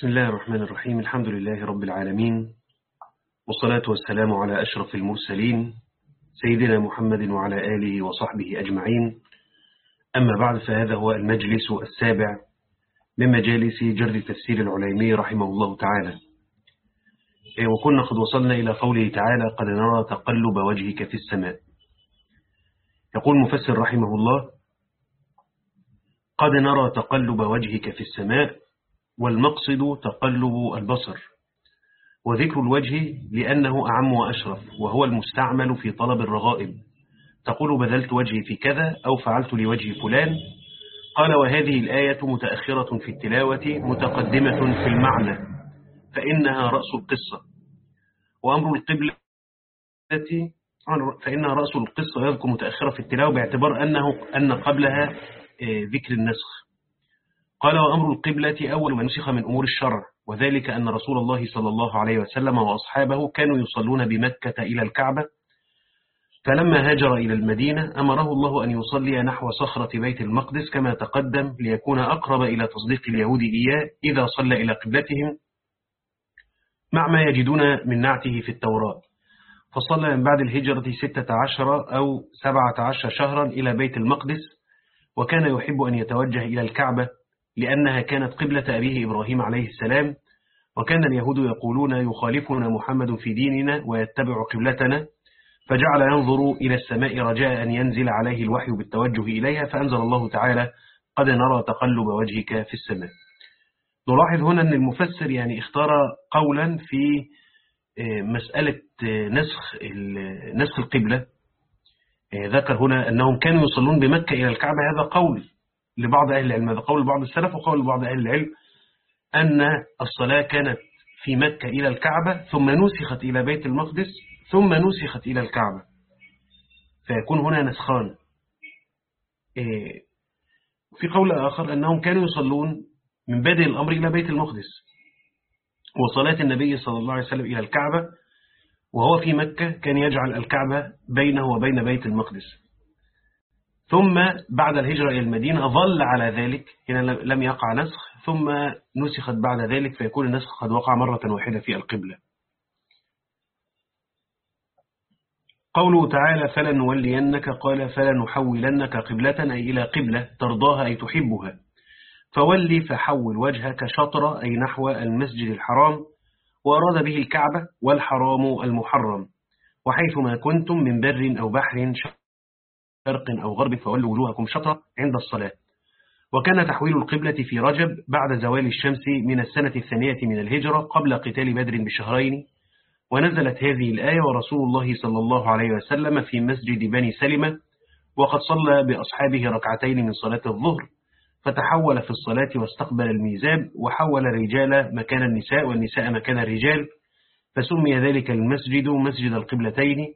بسم الله الرحمن الرحيم. الحمد لله رب العالمين. والصلاة والسلام على أشرف المرسلين سيدنا محمد وعلى آله وصحبه أجمعين. أما بعد فهذا هو المجلس السابع من مجالس جرد تفسير العليمي رحمه الله تعالى. وكنا قد وصلنا إلى قوله تعالى قد نرى تقلب وجهك في السماء يقول مفسر رحمه الله قد نرى تقلب وجهك في السماء والمقصد تقلب البصر وذكر الوجه لأنه أعم وأشرف وهو المستعمل في طلب الرغائب. تقول بذلت وجهي في كذا أو فعلت لوجه فلان. قال وهذه الآية متأخرة في التلاوة متقدمة في المعنى فإنها رأس القصة. وأمر القبلة فإنها رأس القصة يذكر متأخرة في التلاوة باعتبار أنه أن قبلها ذكر النسخ. قال وأمر القبلة أول ما نسخ من أمور الشرع وذلك أن رسول الله صلى الله عليه وسلم وأصحابه كانوا يصلون بمكة إلى الكعبة. فلما هاجر إلى المدينة أمره الله أن يصلي نحو صخرة بيت المقدس كما تقدم ليكون أقرب إلى تصديق اليهود إياه إذا صلى إلى قبلتهم مع ما يجدون من نعته في التوراة. فصلى من بعد الهجرة ستة عشر أو سبعة عشر شهرا إلى بيت المقدس وكان يحب أن يتوجه إلى الكعبة. لأنها كانت قبلة أبيه إبراهيم عليه السلام وكان اليهود يقولون يخالفنا محمد في ديننا ويتبع قبلتنا فجعل ينظر إلى السماء رجاء أن ينزل عليه الوحي بالتوجه إليها فأنزل الله تعالى قد نرى تقلب وجهك في السماء. نلاحظ هنا أن المفسر يعني اختار قولا في مسألة نسخ نسخ القبلة. ذكر هنا أنهم كانوا يصلون بمكة إلى الكعبة هذا قول. لبعض أهل العلم. هذا قول بعض السلف وقول بعض أهل العلم أن الصلاة كانت في مكة إلى الكعبة ثم نسخت إلى بيت المقدس ثم نسخت إلى الكعبة. فيكون هنا نسخان. في قول آخر أنهم كانوا يصلون من بدء الأمر إلى بيت المقدس وصلاة النبي صلى الله عليه وسلم إلى الكعبة وهو في مكة كان يجعل الكعبة بينه وبين بيت المقدس. ثم بعد الهجرة إلى المدينة ظل على ذلك هنا لم يقع نسخ ثم نسخت بعد ذلك فيكون النسخ قد وقع مرة واحدة في القبلة. قوله تعالى فلنولينك قال فلنحولنك قبلة أي إلى قبلة ترضاها أي تحبها. فولي فحول وجهك شطر أي نحو المسجد الحرام وأراد به الكعبة والحرام المحرم وحيثما كنتم من بر أو بحر شرق أو غرب فولوا وجوهكم شطر عند الصلاة. وكان تحويل القبلة في رجب بعد زوال الشمس من السنة الثانية من الهجرة قبل قتال بدر بشهرين. ونزلت هذه الآية ورسول الله صلى الله عليه وسلم في مسجد بني سلمة وقد صلى بأصحابه ركعتين من صلاة الظهر فتحول في الصلاة واستقبل الميزاب وحول الرجال مكان النساء والنساء مكان الرجال فسمي ذلك المسجد مسجد القبلتين.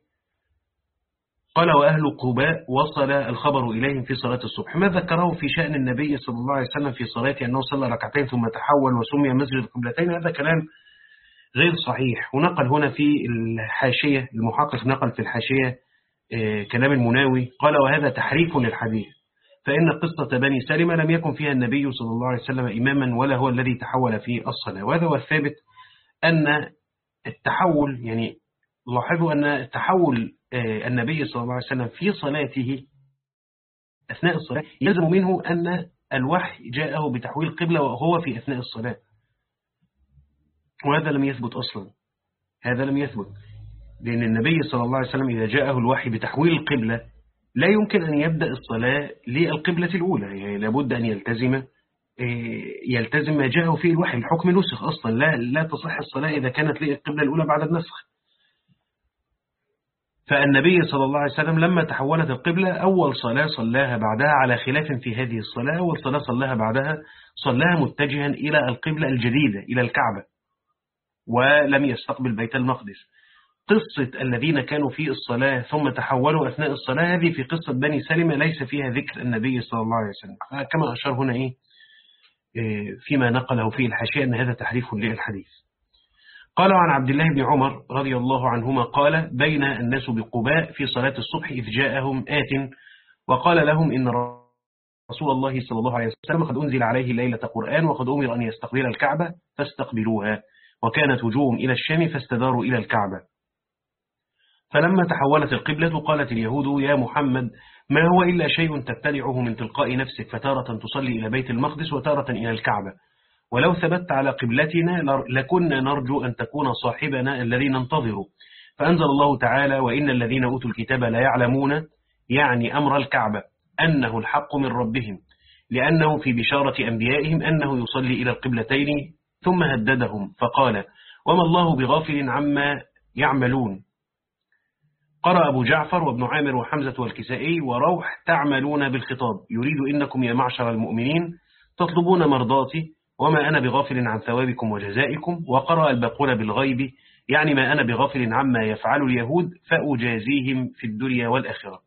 قال وأهل قباء وصل الخبر إليهم في صلاة الصبح. ما ذكره في شأن النبي صلى الله عليه وسلم في صلاته أنه صلى ركعتين ثم تحول وسمي مسجد القبلتين هذا كلام غير صحيح. ونقل هنا في الحاشية المحقق نقل في الحاشية كلام المناوي. قال وهذا تحريف للحديث. فإن قصة بني سلمة لم يكن فيها النبي صلى الله عليه وسلم إماما ولا هو الذي تحول في الصلاة. وهذا هو الثابت أن التحول يعني لاحظوا أن تحول النبي صلى الله عليه وسلم في صلاته أثناء الصلاة يلزم منه أن الوحي جاءه بتحويل قبلة وهو في أثناء الصلاة. وهذا لم يثبت أصلا. هذا لم يثبت. لأن النبي صلى الله عليه وسلم إذا جاءه الوحي بتحويل القبلة لا يمكن أن يبدأ الصلاة للقبلة الأولى. يعني لابد أن يلتزم يلتزم ما جاءه فيه الوحي. الحكم نسخ أصلا. لا, لا تصح الصلاة إذا كانت للقبلة الأولى بعد النسخ. فالنبي صلى الله عليه وسلم لما تحولت القبلة أول صلاة صلاها بعدها على خلاف في هذه الصلاة أول صلاة صلاها بعدها صلاها متجها إلى القبلة الجديدة إلى الكعبة ولم يستقبل بيت المقدس. قصة الذين كانوا في الصلاة ثم تحولوا أثناء الصلاة هذه في قصة بني سلمة ليس فيها ذكر النبي صلى الله عليه وسلم. كما أشار هنا إيه فيما نقله فيه الحاشية أن هذا تحريف للحديث. قال عن عبد الله بن عمر رضي الله عنهما قال بين الناس بقباء في صلاة الصبح إذ جاءهم آت وقال لهم إن رسول الله صلى الله عليه وسلم قد أنزل عليه ليلة قرآن وقد أمر أن يستقبل الكعبة فاستقبلوها وكانت وجوههم إلى الشام فاستداروا إلى الكعبة. فلما تحولت القبلة قالت اليهود يا محمد ما هو إلا شيء تبتلعه من تلقاء نفسك فتارة تصلي إلى بيت المقدس وتارة إلى الكعبة. ولو ثبت على قبلتنا لكنا نرجو أن تكون صاحبنا الذي ننتظر فأنزل الله تعالى وإن الذين أوتوا الكتاب لا يعلمون يعني أمر الكعبة أنه الحق من ربهم لأنه في بشارة أنبيائهم أنه يصلي إلى القبلتين ثم هددهم. فقال وما الله بغافل عما يعملون. قرأ أبو جعفر وابن عامر وحمزة والكسائي وروح تعملون بالخطاب. يريد إنكم يا معشر المؤمنين تطلبون مرضاتي وما أنا بغافل عن ثوابكم وجزائكم وقرأ الباقون بالغيب يعني ما أنا بغافل عما يفعل اليهود فأجازيهم في الدنيا والآخرة.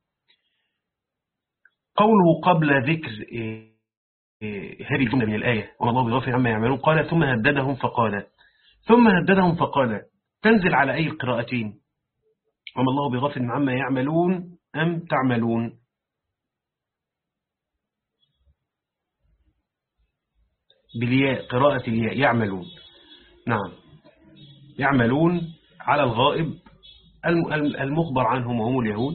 قوله قبل ذكر إيه، هذه الجملة من الآية وما الله بغافل عما يعملون قال ثم هددهم فقال ثم هددهم فقال تنزل على أي القراءتين وما الله بغافل عما يعملون أم تعملون؟ بالياء قراءة الياء يعملون. نعم. يعملون على الغائب المخبر عنهم وهم اليهود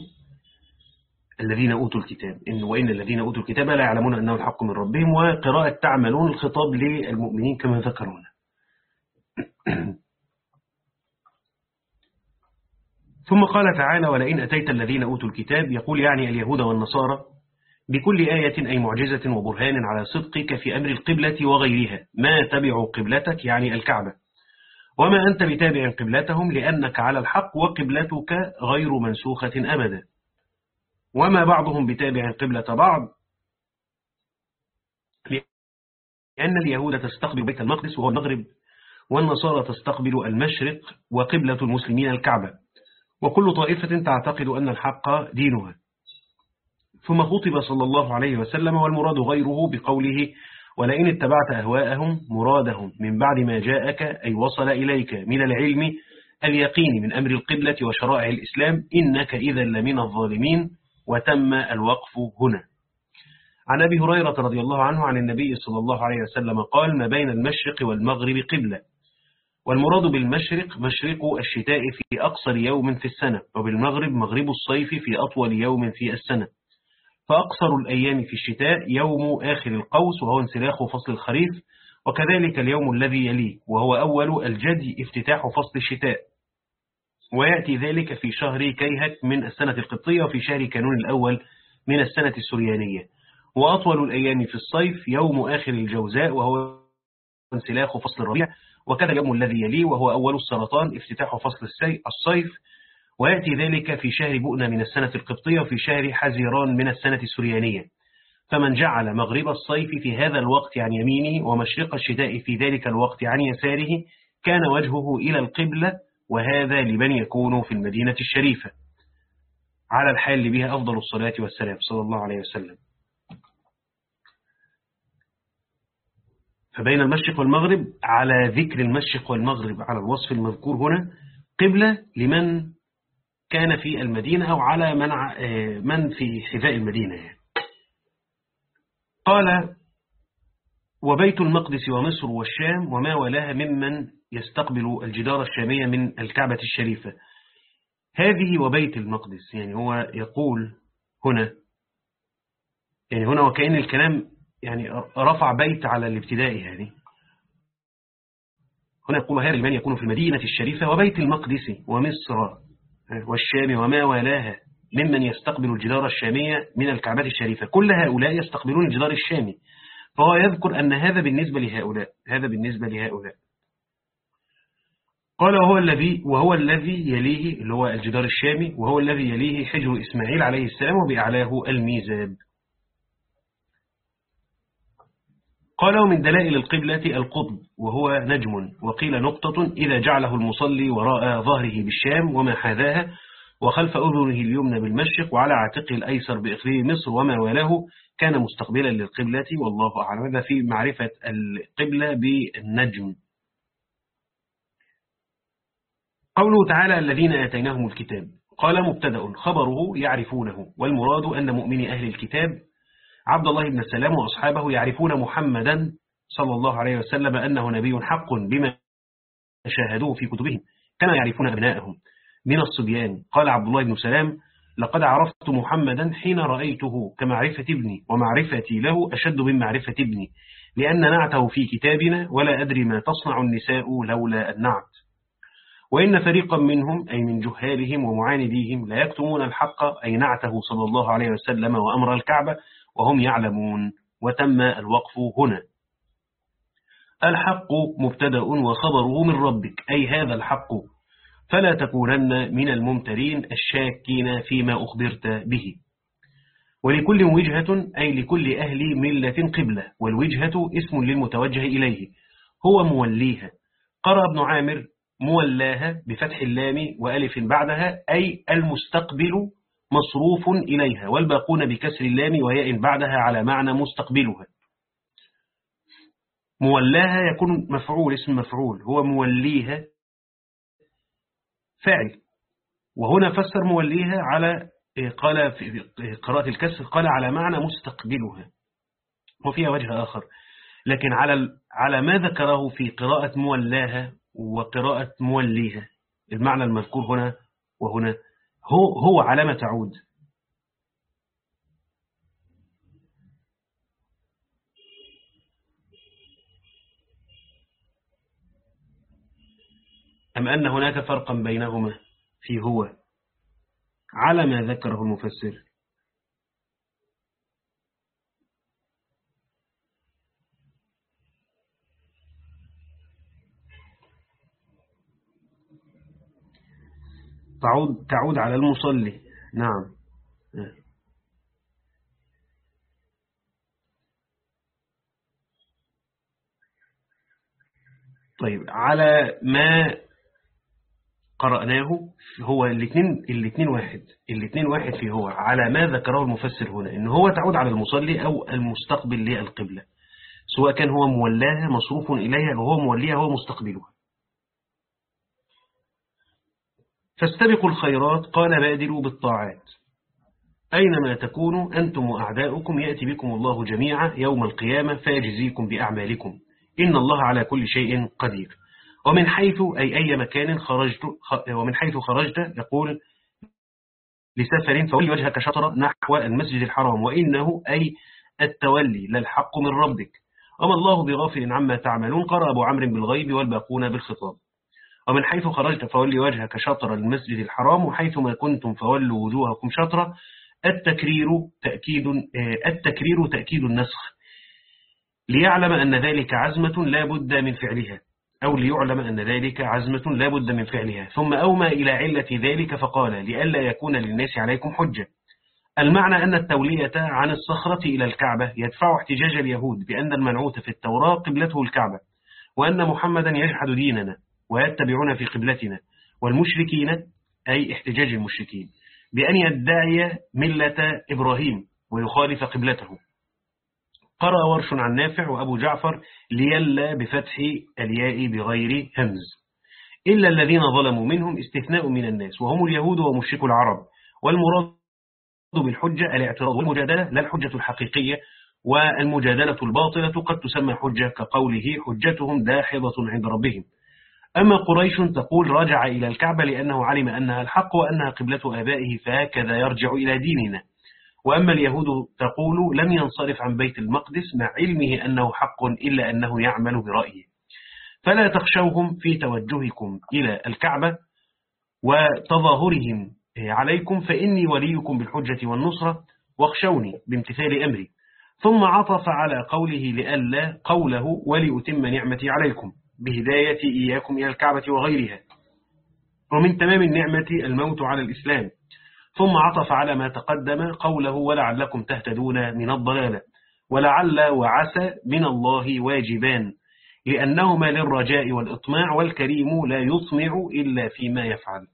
الذين أوتوا الكتاب. إن وإن الذين أوتوا الكتاب لا يعلمون أنه الحق من ربهم وقراءة تعملون الخطاب للمؤمنين كما ذكرونا ثم قال تعالى ولئن أتيت الذين أوتوا الكتاب يقول يعني اليهود والنصارى بكل آية أي معجزة وبرهان على صدقك في أمر القبلة وغيرها. ما تبعوا قبلتك يعني الكعبة. وما أنت بتابع قبلتهم لأنك على الحق وقبلتك غير منسوخة أبدا. وما بعضهم بتابع قبلة بعض لأن اليهود تستقبل بيت المقدس وهو المغرب والنصارى تستقبل المشرق وقبلة المسلمين الكعبة. وكل طائفة تعتقد أن الحق دينها. ثم خطب صلى الله عليه وسلم والمراد غيره بقوله ولئن اتبعت أهواءهم مرادهم من بعد ما جاءك أي وصل إليك من العلم اليقين من أمر القبلة وشرائع الإسلام إنك إذا لمن الظالمين وتم الوقف هنا. عن أبي هريرة رضي الله عنه عن النبي صلى الله عليه وسلم قال ما بين المشرق والمغرب قبلة. والمراد بالمشرق مشرق الشتاء في أقصر يوم في السنة وبالمغرب مغرب الصيف في أطول يوم في السنة. فأقصر الأيام في الشتاء يوم آخر القوس وهو انسلاخ فصل الخريف وكذلك اليوم الذي يليه وهو أول الجدي افتتاح فصل الشتاء. ويأتي ذلك في شهر كيهك من السنة القبطية وفي شهر كانون الأول من السنة السريانية. وأطول الأيام في الصيف يوم آخر الجوزاء وهو انسلاخ فصل الربيع وكذا اليوم الذي يليه وهو أول السرطان افتتاح فصل الصيف ويأتي ذلك في شهر بؤنة من السنة القبطية وفي شهر حزيران من السنة السريانية. فمن جعل مغرب الصيف في هذا الوقت عن يمينه ومشرق الشتاء في ذلك الوقت عن يساره كان وجهه إلى القبلة وهذا لمن يكون في المدينة الشريفة. على الحال بها أفضل الصلاة والسلام. صلى الله عليه وسلم. فبين المشرق والمغرب على ذكر المشرق والمغرب على الوصف المذكور هنا قبلة لمن كان في المدينة أو على من, من في حذاء المدينة. قال وبيت المقدس ومصر والشام وما ولاها ممن يستقبل الجدار الشامية من الكعبة الشريفة هذه وبيت المقدس يعني هو يقول هنا يعني هنا وكأن الكلام يعني رفع بيت على الابتداء يعني هنا يقول هذا لمن يكون في المدينة الشريفة وبيت المقدس ومصر والشام وما والاها ممن يستقبل الجدار الشامية من الكعبات الشريفة. كل هؤلاء يستقبلون الجدار الشامي. فهو يذكر أن هذا بالنسبة لهؤلاء هذا بالنسبة لهؤلاء. قال وهو الذي وهو الذي يليه اللي هو الجدار الشامي وهو الذي يليه حجر إسماعيل عليه السلام وبأعلاه الميزاب قال ومن دلائل القبلة القطب وهو نجم وقيل نقطة إذا جعله المصلي وراء ظهره بالشام وما حاذاها وخلف أذنه اليمنى بالمشرق وعلى عاتقه الأيسر بإقليم مصر وما والاه كان مستقبلا للقبلة والله أعلم. هذا في معرفة القبلة بالنجم. قوله تعالى الذين آتيناهم الكتاب. قال مبتدأ خبره يعرفونه والمراد أن مؤمن أهل الكتاب عبد الله بن السلام وأصحابه يعرفون محمدا صلى الله عليه وسلم أنه نبي حق بما شاهدوه في كتبهم كما يعرفون أبنائهم. من الصبيان قال عبد الله بن سلام لقد عرفت محمدا حين رأيته كمعرفة ابني ومعرفتي له أشد من معرفة ابني لأن نعته في كتابنا ولا أدري ما تصنع النساء لولا النعت وإن فريقا منهم أي من جهالهم ومعانديهم لا يكتمون الحق أي نعته صلى الله عليه وسلم وأمر الكعبة وهم يعلمون وتم الوقف هنا. الحق مبتدأ وخبره من ربك أي هذا الحق. فلا تكونن من الممترين الشاكين فيما أخبرت به. ولكل وجهة أي لكل أهل ملة قبلة والوجهة اسم للمتوجه إليه. هو موليها. قرأ ابن عامر مولاها بفتح اللام وألف بعدها أي المستقبل مصروف إليها والباقون بكسر اللام وياء بعدها على معنى مستقبلها. مولاها يكون مفعول اسم مفعول هو موليها فاعل. وهنا فسر موليها على قال في قراءة الكسر قال على معنى مستقبلها. وفيها وجه آخر. لكن على على ما ذكره في قراءة مولاها وقراءة موليها. المعنى المذكور هنا وهنا هو هو على ما تعود. أم أن هناك فرقا بينهما في هو على ما ذكره المفسر؟ تعود, تعود على المصلي. نعم. طيب على ما قرأناه هو الاثنين الاثنين واحد الاثنين واحد في هو على ما ذكره المفسر هنا إن هو تعود على المصلي أو المستقبل للقبلة سواء كان هو مولاها مصروف إليها أو هو موليها هو مستقبلها. فاستبقوا الخيرات قال بادروا بالطاعات. أينما تكونوا أنتم وأعداؤكم يأتي بكم الله جميعا يوم القيامة فيجزيكم بأعمالكم. إن الله على كل شيء قدير. ومن حيث أي أي مكان خرجت ومن حيث خرجت يقول لسفر فولي وجهك شطر نحو المسجد الحرام وإنه أي التولي للحق من ربك. وما الله بغافل عما تعملون قرأ أبو عمرو بالغيب والباقون بالخطاب. ومن حيث خرجت فولي وجهك شطر المسجد الحرام وحيث ما كنتم فولوا وجوهكم شطرة التكرير تأكيد التكرير تأكيد النسخ. ليعلم أن ذلك عزمة لا بد من فعلها أو ليعلم أن ذلك عزمة لا بد من فعلها. ثم أومى إلى علة ذلك فقال لئلا يكون للناس عليكم حجة. المعنى أن التولية عن الصخرة إلى الكعبة يدفع احتجاج اليهود بأن المنعوت في التوراة قبلته الكعبة وأن محمدا يجحد ديننا. ويتبعون في قبلتنا والمشركين أي احتجاج المشركين بأن يدعي ملة إبراهيم ويخالف قبلته. قرأ ورش عن نافع وأبو جعفر ليلا بفتح الياء بغير همز. إلا الذين ظلموا منهم استثناء من الناس وهم اليهود ومشرك العرب. والمراد بالحجة الاعتراض والمجادلة لا الحجة الحقيقية والمجادلة الباطلة قد تسمى حجة كقوله حجتهم داحضة عند ربهم. أما قريش تقول رجع إلى الكعبة لأنه علم أنها الحق وأنها قبلة آبائه فهكذا يرجع إلى ديننا. وأما اليهود تقول لم ينصرف عن بيت المقدس مع علمه أنه حق إلا أنه يعمل برأيه. فلا تخشوهم في توجهكم إلى الكعبة وتظاهرهم عليكم فإني وليكم بالحجة والنصرة واخشوني بامتثال أمري. ثم عطف على قوله لألا قوله ولأتم نعمتي عليكم. بهداية إياكم إلى الكعبة وغيرها. ومن تمام النعمة الموت على الإسلام. ثم عطف على ما تقدم قوله ولعلكم تهتدون من الضلالة. ولعل وعسى من الله واجبان. لأنهما للرجاء والإطماع والكريم لا يطمع إلا فيما يفعل.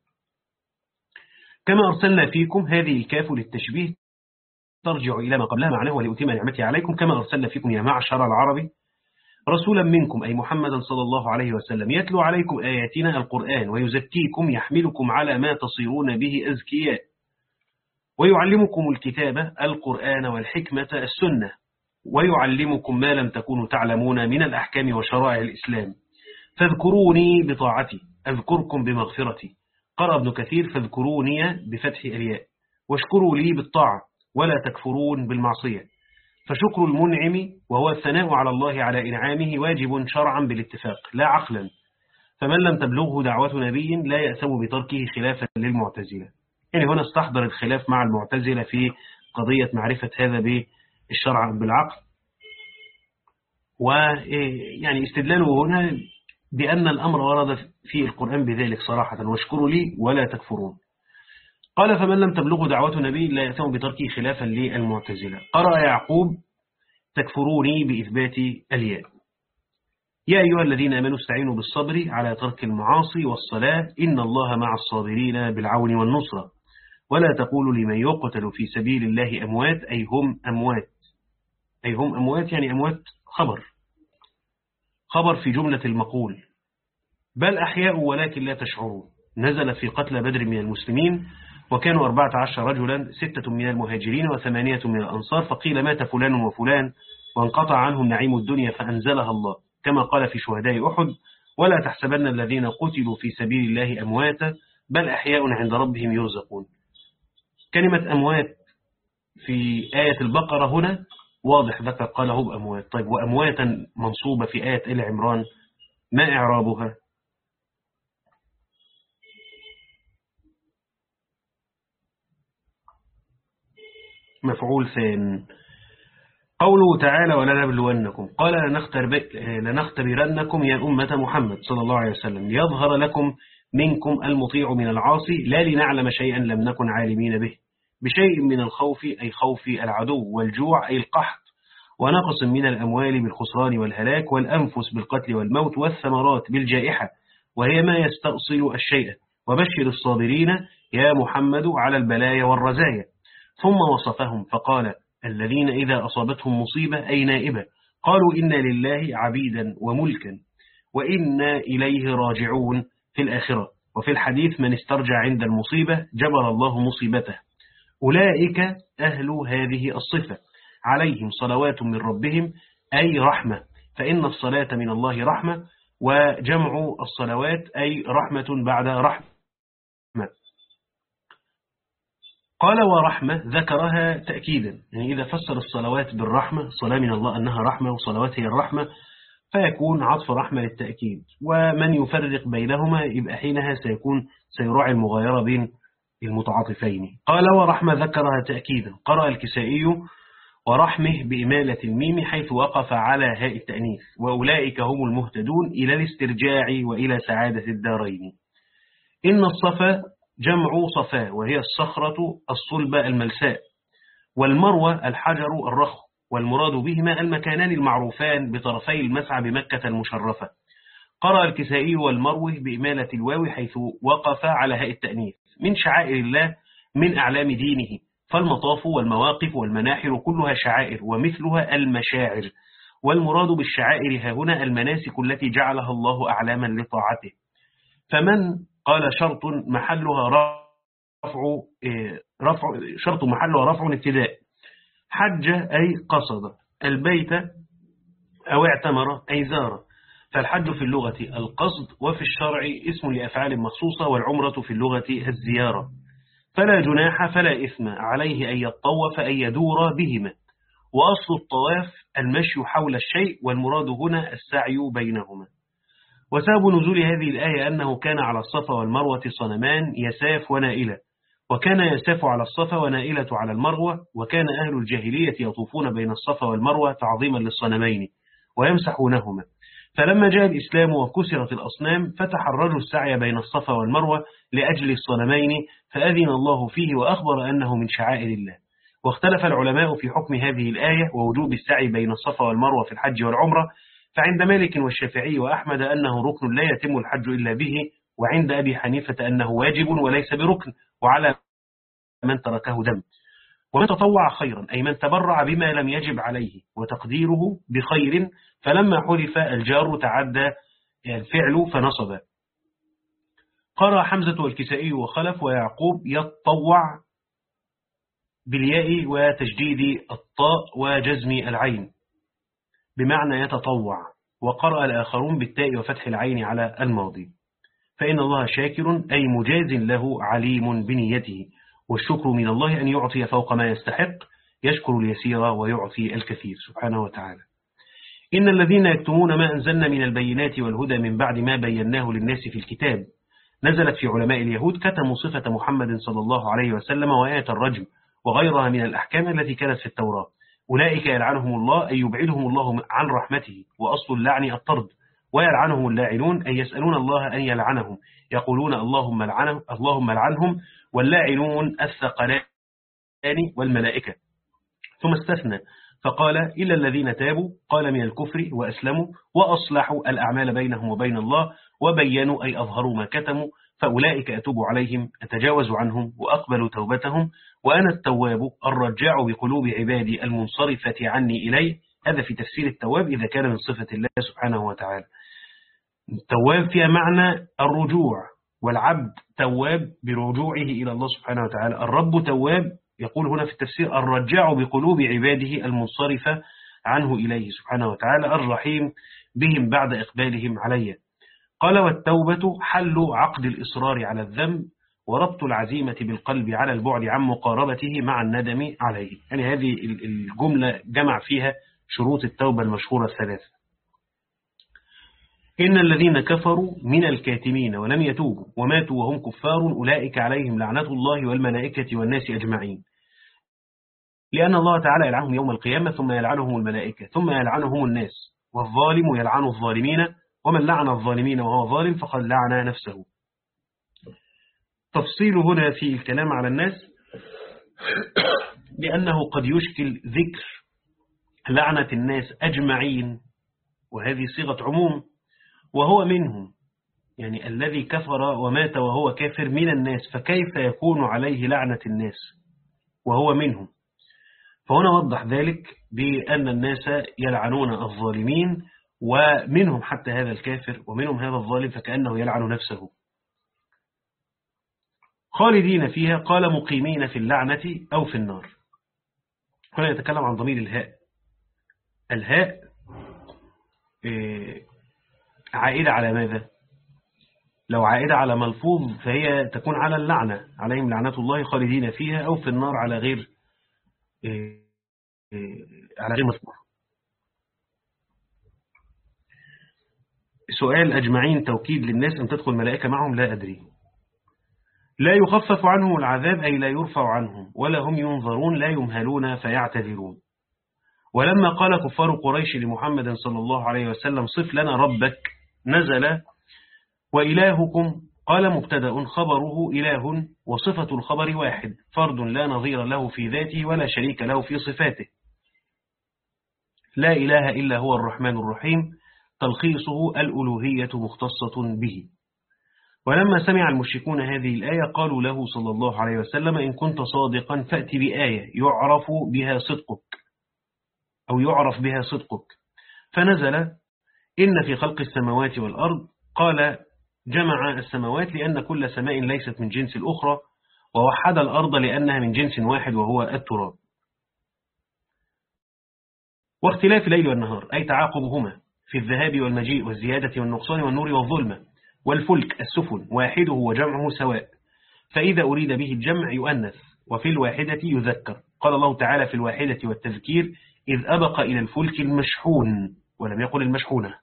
كما أرسلنا فيكم هذه الكاف للتشبيه. ترجع إلى ما قبلها معناه ولأتم نعمتي عليكم. كما أرسلنا فيكم يا معشر العرب رسولا منكم أي محمدا صلى الله عليه وسلم يتلو عليكم آياتنا القرآن ويزكيكم يحملكم على ما تصيرون به أزكياء. ويعلمكم الكتابة القرآن والحكمة السنة. ويعلمكم ما لم تكونوا تعلمون من الأحكام وشرائع الإسلام. فاذكروني بطاعتي أذكركم بمغفرتي. قرأ ابن كثير فاذكروني بفتح الياء. واشكروا لي بالطاعة ولا تكفرون بالمعصية. فشكر المنعم وهو الثناء على الله على إنعامه واجب شرعا بالاتفاق لا عقلا. فمن لم تبلغه دعوة نبي لا يأسم بتركه خلافا للمعتزلة. يعني هنا استحضر الخلاف مع المعتزلة في قضية معرفة هذا بالشرع بالعقل. ويعني استدلاله هنا بأن الأمر ورد في القرآن بذلك صراحة. واشكروا لي ولا تكفرون. قال فمن لم تبلغه دعوة نبي لا يأتم بتركه خلافا للمعتزلة. قرأ يعقوب تكفروني بإثبات الياء. يا أيها الذين آمنوا استعينوا بالصبر على ترك المعاصي والصلاة. إن الله مع الصابرين بالعون والنصرة. ولا تقولوا لمن يقتل في سبيل الله أموات. أي هم أموات. أي هم أموات يعني أموات خبر. خبر في جملة المقول. بل أحياء ولكن لا تشعرون. نزل في قتل بدر من المسلمين وكانوا أربعة عشر رجلا ستة من المهاجرين وثمانية من الأنصار فقيل مات فلان وفلان وانقطع عنهم نعيم الدنيا فأنزلها الله. كما قال في شهداء أحد ولا تحسبن الذين قتلوا في سبيل الله أمواتا بل أحياء عند ربهم يرزقون. كلمة أموات في آية البقرة هنا واضح ذكر قاله بأموات طيب وأمواتا منصوبة في آية إل عمران ما إعرابها؟ مفعول ثان. قوله تعالى ولنبلونكم قال لنختبرنكم يا أمة محمد صلى الله عليه وسلم. ليظهر لكم منكم المطيع من العاصي لا لنعلم شيئا لم نكن عالمين به. بشيء من الخوف أي خوف العدو والجوع أي القحط. ونقص من الأموال بالخسران والهلاك والأنفس بالقتل والموت والثمرات بالجائحة. وهي ما يستأصل الشيء. وبشر الصابرين يا محمد على البلايا والرزايا ثم وصفهم فقال الذين إذا أصابتهم مصيبة أي نائبة. قالوا إنا لله عبيدا وملكا وإنا إليه راجعون في الآخرة. وفي الحديث من استرجع عند المصيبة جبر الله مصيبته. أولئك أهل هذه الصفة. عليهم صلوات من ربهم أي رحمة. فإن الصلاة من الله رحمة وجمع الصلوات أي رحمة بعد رحمة. قال ورحمة ذكرها تأكيدا. يعني إذا فسر الصلوات بالرحمة صلاة من الله أنها رحمة وصلوات هي الرحمة فيكون عطف رحمة للتأكيد. ومن يفرق بينهما يبقى حينها سيكون سيراعي المغايرة بين المتعاطفين. قال ورحمة ذكرها تأكيدا. قرأ الكسائي ورحمه بإمالة الميم حيث وقف على هاء التأنيث وأولئك هم المهتدون إلى الاسترجاع وإلى سعادة الدارين. إن الصفا جمع صفاء وهي الصخرة الصلبة الملساء. والمروة الحجر الرخو والمراد بهما المكانان المعروفان بطرفي المسعى بمكة المشرفة. قرأ الكسائي والمروه بإمالة الواو حيث وقف على هاء التأنيث. من شعائر الله من أعلام دينه. فالمطاف والمواقف والمناحر كلها شعائر ومثلها المشاعر. والمراد بالشعائر هنا المناسك التي جعلها الله أعلاما لطاعته. فمن قال شرط محلها رفع إيه، رفع شرط محلها رفع ابتداء. حج أي قصد. البيت أو اعتمر أي زار. فالحج في اللغة القصد وفي الشرع اسم لأفعال مخصوصة والعمرة في اللغة الزيارة. فلا جناح فلا إثم عليه أن يطوف أن يدور بهما. وأصل الطواف المشي حول الشيء والمراد هنا السعي بينهما. وسبب نزول هذه الآية أنه كان على الصفا والمروة صنمان يساف ونائلة. وكان يساف على الصفا ونائلة على المروة وكان أهل الجاهلية يطوفون بين الصفا والمروة تعظيما للصنمين ويمسحونهما. فلما جاء الإسلام وكسرت الأصنام فتحرجوا السعي بين الصفا والمروة لأجل الصنمين فأذن الله فيه وأخبر أنه من شعائر الله. واختلف العلماء في حكم هذه الآية ووجوب السعي بين الصفا والمروة في الحج والعمرة فعند مالك والشافعي وأحمد أنه ركن لا يتم الحج إلا به وعند أبي حنيفة أنه واجب وليس بركن وعلى من تركه دم ومن تطوع خيرا أي من تبرع بما لم يجب عليه وتقديره بخير فلما حلف الجار تعدى الفعل فنصب. قرأ حمزة والكسائي وخلف ويعقوب يتطوع بالياء وتجديد الطاء وجزم العين. بمعنى يتطوع وقرأ الآخرون بالتاء وفتح العين على الماضي. فإن الله شاكر أي مجاز له عليم بنيته. والشكر من الله أن يعطي فوق ما يستحق يشكر اليسير ويعطي الكثير. سبحانه وتعالى. إن الذين يكتمون ما أنزلنا من البينات والهدى من بعد ما بيناه للناس في الكتاب نزلت في علماء اليهود كتموا صفة محمد صلى الله عليه وسلم وآية الرجم وغيرها من الأحكام التي كانت في التوراة. أولئك يلعنهم الله أي يبعدهم الله عن رحمته وأصل اللعن الطرد ويلعنهم اللاعنون أي يسألون الله أن يلعنهم. يقولون اللهم لعنهم اللهم لعنهم واللاعنون الثقلان والملائكة. ثم استثنى فقال إلا الذين تابوا قال من الكفر وأسلموا وأصلحوا الأعمال بينهم وبين الله وبينوا أي أظهروا ما كتموا فأولئك أتوب عليهم أتجاوز عنهم وأقبل توبتهم وأنا التواب الرجاع بقلوب عبادي المنصرفة عني إليه. هذا في تفسير التواب إذا كان من صفة الله سبحانه وتعالى. التواب فيها معنى الرجوع والعبد تواب برجوعه إلى الله سبحانه وتعالى. الرب تواب يقول هنا في التفسير الرجاع بقلوب عباده المنصرفة عنه إليه سبحانه وتعالى الرحيم بهم بعد إقبالهم عليه قال والتوبة حل عقد الإصرار على الذنب وربط العزيمة بالقلب على البعد عن مقاربته مع الندم عليه. يعني هذه الجملة جمع فيها شروط التوبة المشهورة الثلاثة. إن الذين كفروا من الكاتمين ولم يتوبوا وماتوا وهم كفار أولئك عليهم لعنة الله والملائكة والناس أجمعين. لأن الله تعالى يلعنهم يوم القيامة ثم يلعنهم الملائكة ثم يلعنهم الناس والظالم يلعن الظالمين ومن لعن الظالمين وهو ظالم فقد لعن نفسه. تفصيل هنا في الكلام على الناس لأنه قد يشكل ذكر لعنة الناس أجمعين وهذه صيغة عموم وهو منهم يعني الذي كفر ومات وهو كافر من الناس فكيف يكون عليه لعنة الناس؟ وهو منهم. فهنا وضح ذلك بأن الناس يلعنون الظالمين ومنهم حتى هذا الكافر ومنهم هذا الظالم فكأنه يلعن نفسه. خالدين فيها قال مقيمين في اللعنة أو في النار. هنا يتكلم عن ضمير الهاء. الهاء إيه، عائدة على ماذا؟ لو عائدة على ملفوظ فهي تكون على اللعنة. عليهم لعنة الله خالدين فيها أو في النار على غير إيه، إيه، على غير مذكور. سؤال أجمعين توكيد للناس أن تدخل ملائكة معهم لا أدري. لا يخفف عنهم العذاب أي لا يرفع عنهم ولا هم ينظرون لا يمهلون فيعتذرون. ولما قال كفار قريش لمحمد صلى الله عليه وسلم صف لنا ربك نزل وإلهكم قال مبتدأ خبره إله وصفة الخبر واحد فرد لا نظير له في ذاته ولا شريك له في صفاته. لا إله إلا هو الرحمن الرحيم. تلخيصه الألوهية مختصة به. ولما سمع المشركون هذه الآية قالوا له صلى الله عليه وسلم إن كنت صادقا فأت بآية يعرف بها صدقك أو يعرف بها صدقك. فنزل إن في خلق السماوات والأرض قال جمع السماوات لأن كل سماء ليست من جنس الأخرى ووحد الأرض لأنها من جنس واحد وهو التراب. واختلاف الليل والنهار أي تعاقبهما. في الذهاب والمجيء والزيادة والنقصان والنور والظلمة والفلك السفن واحدة وجمعه سواء. فإذا أريد به الجمع يؤنث وفي الواحدة يذكر. قال الله تعالى في الواحدة والتذكير إذ أبق إلى الفلك المشحون ولم يقل المشحونة.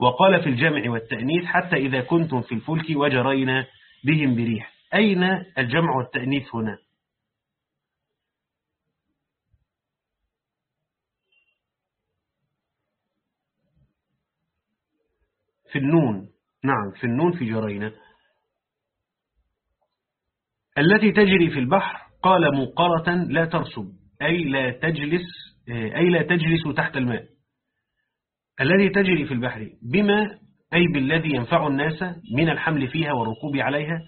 وقال في الجمع والتأنيث حتى إذا كنتم في الفلك وجرينا بهم بريح. أين الجمع والتأنيث هنا؟ في النون. نعم في النون في جرينا التي تجري في البحر قال مقرة لا ترسب أي لا تجلس أي لا تجلس تحت الماء. الذي تجري في البحر بما أي بالذي ينفع الناس من الحمل فيها والركوب عليها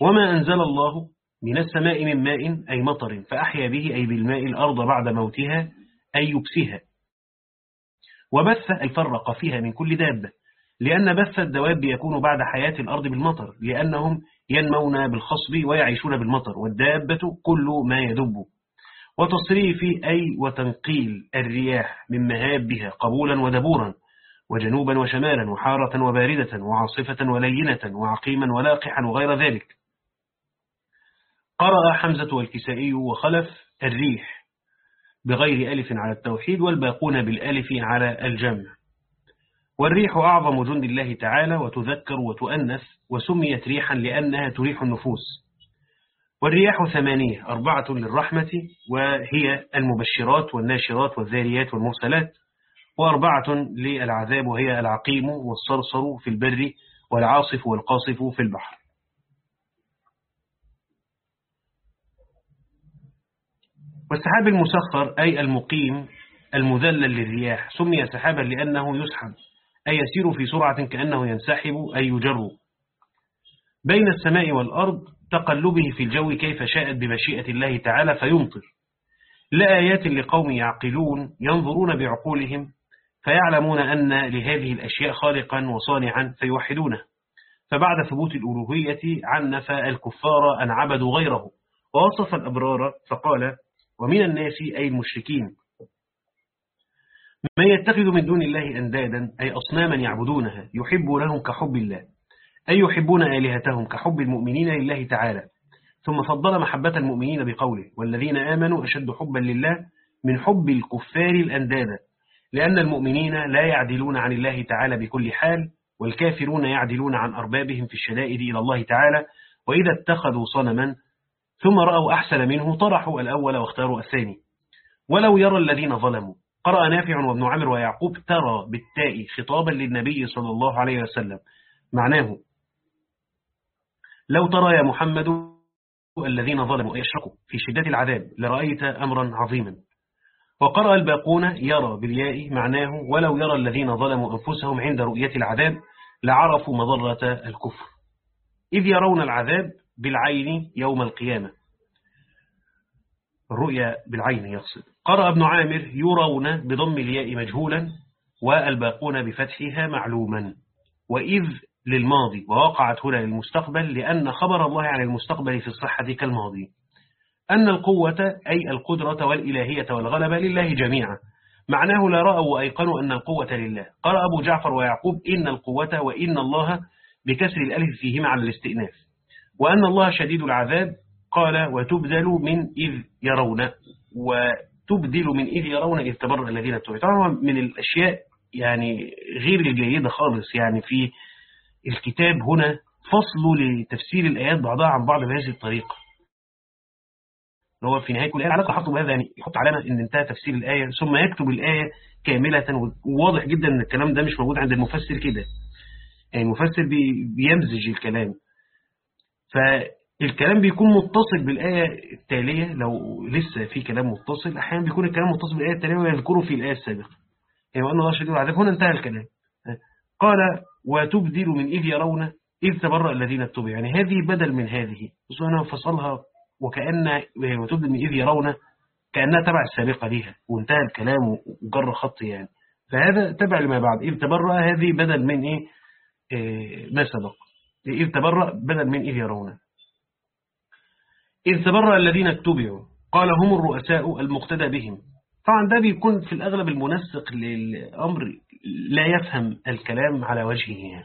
وما أنزل الله من السماء من ماء أي مطر فأحيا به أي بالماء الأرض بعد موتها أي يبسها وبث أي فرق فيها من كل دابة لأن بث الدواب يكون بعد حياة الأرض بالمطر لأنهم ينمون بالخصب ويعيشون بالمطر والدابة كل ما يدب. وتصريف أي وتنقيل الرياح من مهابها قبولا ودبورا وجنوبا وشمالا وحارة وباردة وعاصفة ولينة وعقيما ولاقحا وغير ذلك. قرأ حمزة والكسائي وخلف الريح بغير ألف على التوحيد والباقون بالألف على الجمع. والريح أعظم جند الله تعالى وتذكر وتؤنث وسميت ريحا لأنها تريح النفوس. والرياح ثمانية أربعة للرحمة وهي المبشرات والناشرات والذاريات والمرسلات وأربعة للعذاب وهي العقيم والصرصر في البر والعاصف والقاصف في البحر. والسحاب المسخر أي المقيم المذلل للرياح سمي سحابا لأنه يسحب. أي يسير في سرعة كأنه ينسحب أي يجر. بين السماء والأرض تقلبه في الجو كيف شاءت بمشيئة الله تعالى فيمطر. لآيات لقوم يعقلون ينظرون بعقولهم فيعلمون أن لهذه الأشياء خالقا وصانعا فيوحدونه. فبعد ثبوت الألوهية عنف الكفار أن عبدوا غيره ووصف الأبرار فقال ومن الناس أي المشركين من يتخذ من دون الله أندادا أي أصناما يعبدونها يحب لهم كحب الله أي يحبون آلهتهم كحب المؤمنين لله تعالى. ثم فضل محبة المؤمنين بقوله والذين آمنوا أشد حبا لله من حب الكفار الأندادا لأن المؤمنين لا يعدلون عن الله تعالى بكل حال والكافرون يعدلون عن أربابهم في الشدائد إلى الله تعالى وإذا اتخذوا صنما ثم رأوا أحسن منه طرحوا الأول واختاروا الثاني. ولو يرى الذين ظلموا قرأ نافع وابن عمر ويعقوب ترى بالتاء خطابا للنبي صلى الله عليه وسلم. معناه لو ترى يا محمد الذين ظلموا يشركوا في شدة العذاب لرأيت أمرا عظيما. وقرأ الباقون يرى بالياء معناه ولو يرى الذين ظلموا أنفسهم عند رؤية العذاب لعرفوا مضرة الكفر. إذ يرون العذاب بالعين يوم القيامة. الرؤيا بالعين يقصد. قرأ ابن عامر يرون بضم الياء مجهولا والباقون بفتحها معلوما. وإذ للماضي ووقعت هنا للمستقبل لأن خبر الله عن المستقبل في الصحة كالماضي. أن القوة أي القدرة والإلهية والغلبة لله جميعا. معناه لا رأوا وأيقنوا أن القوة لله. قال أبو جعفر ويعقوب إن القوة وإن الله بكسر الألف فيهما على الاستئناف. وأن الله شديد العذاب قال وتبدل من إذ يرون. وتبدل من إذ يرون إذ تبرأ الذين اتبعوا. طبعا من الأشياء يعني غير الجيدة خالص. يعني في الكتاب هنا فصل لتفسير الآيات بعضها عن بعض بهذه الطريقة. هو في نهاية كل آية علاقة حطوا بهذا يعني يحط علامة إن انتهى تفسير الآية ثم يكتب الآية كاملة. وواضح جدا إن الكلام ده مش موجود عند المفسر كده. يعني المفسر بيمزج الكلام. فالكلام بيكون متصل بالآية التالية لو لسه في كلام متصل أحيانا بيكون الكلام متصل بالآية التالية ويذكره في الآية السابقة. يعني وأن الله شديد العذاب هنا انتهى الكلام. قال وتبدل من إذ يرون إذ تبرأ الذين اتبعوا. يعني هذه بدل من هذه. أنا فصلها وكأن وتبدل من إذ يرون كأنها تبع السابقة ليها. وانتهى الكلام وجر خط يعني. فهذا تبع لما بعد. إذ تبرأ هذه بدل من إيه, إيه ما سبق. إذ تبرأ بدل من إذ يرون. إذ تبرأ الذين اتبعوا قال هم الرؤساء المقتدى بهم. طبعا ده بيكون في الأغلب المنسق للأمر لا يفهم الكلام على وجهه. يعني.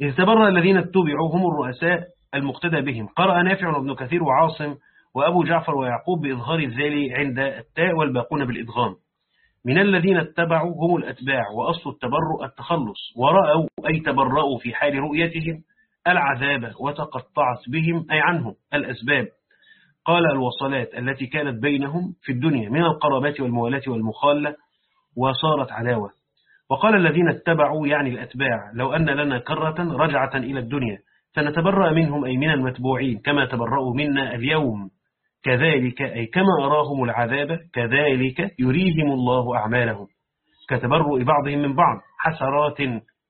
إذ تبرأ الذين اتبعوا هم الرؤساء المقتدى بهم. قرأ نافع وابن كثير وعاصم وأبو جعفر ويعقوب بإظهار الذال عند التاء والباقون بالإدغام. من الذين اتبعوا هم الأتباع وأصل التبرؤ التخلص. ورأوا أي تبرأوا في حال رؤيتهم العذاب وتقطعت بهم أي عنهم الأسباب. قال الوصلات التي كانت بينهم في الدنيا من القرابات والموالاة والمخالة وصارت عداوة. وقال الذين اتبعوا يعني الأتباع لو أن لنا كرة رجعة إلى الدنيا فنتبرأ منهم أي من المتبوعين كما تبرأوا منا اليوم. كذلك أي كما أراهم العذاب كذلك يريهم الله أعمالهم. كتبرؤ بعضهم من بعض حسرات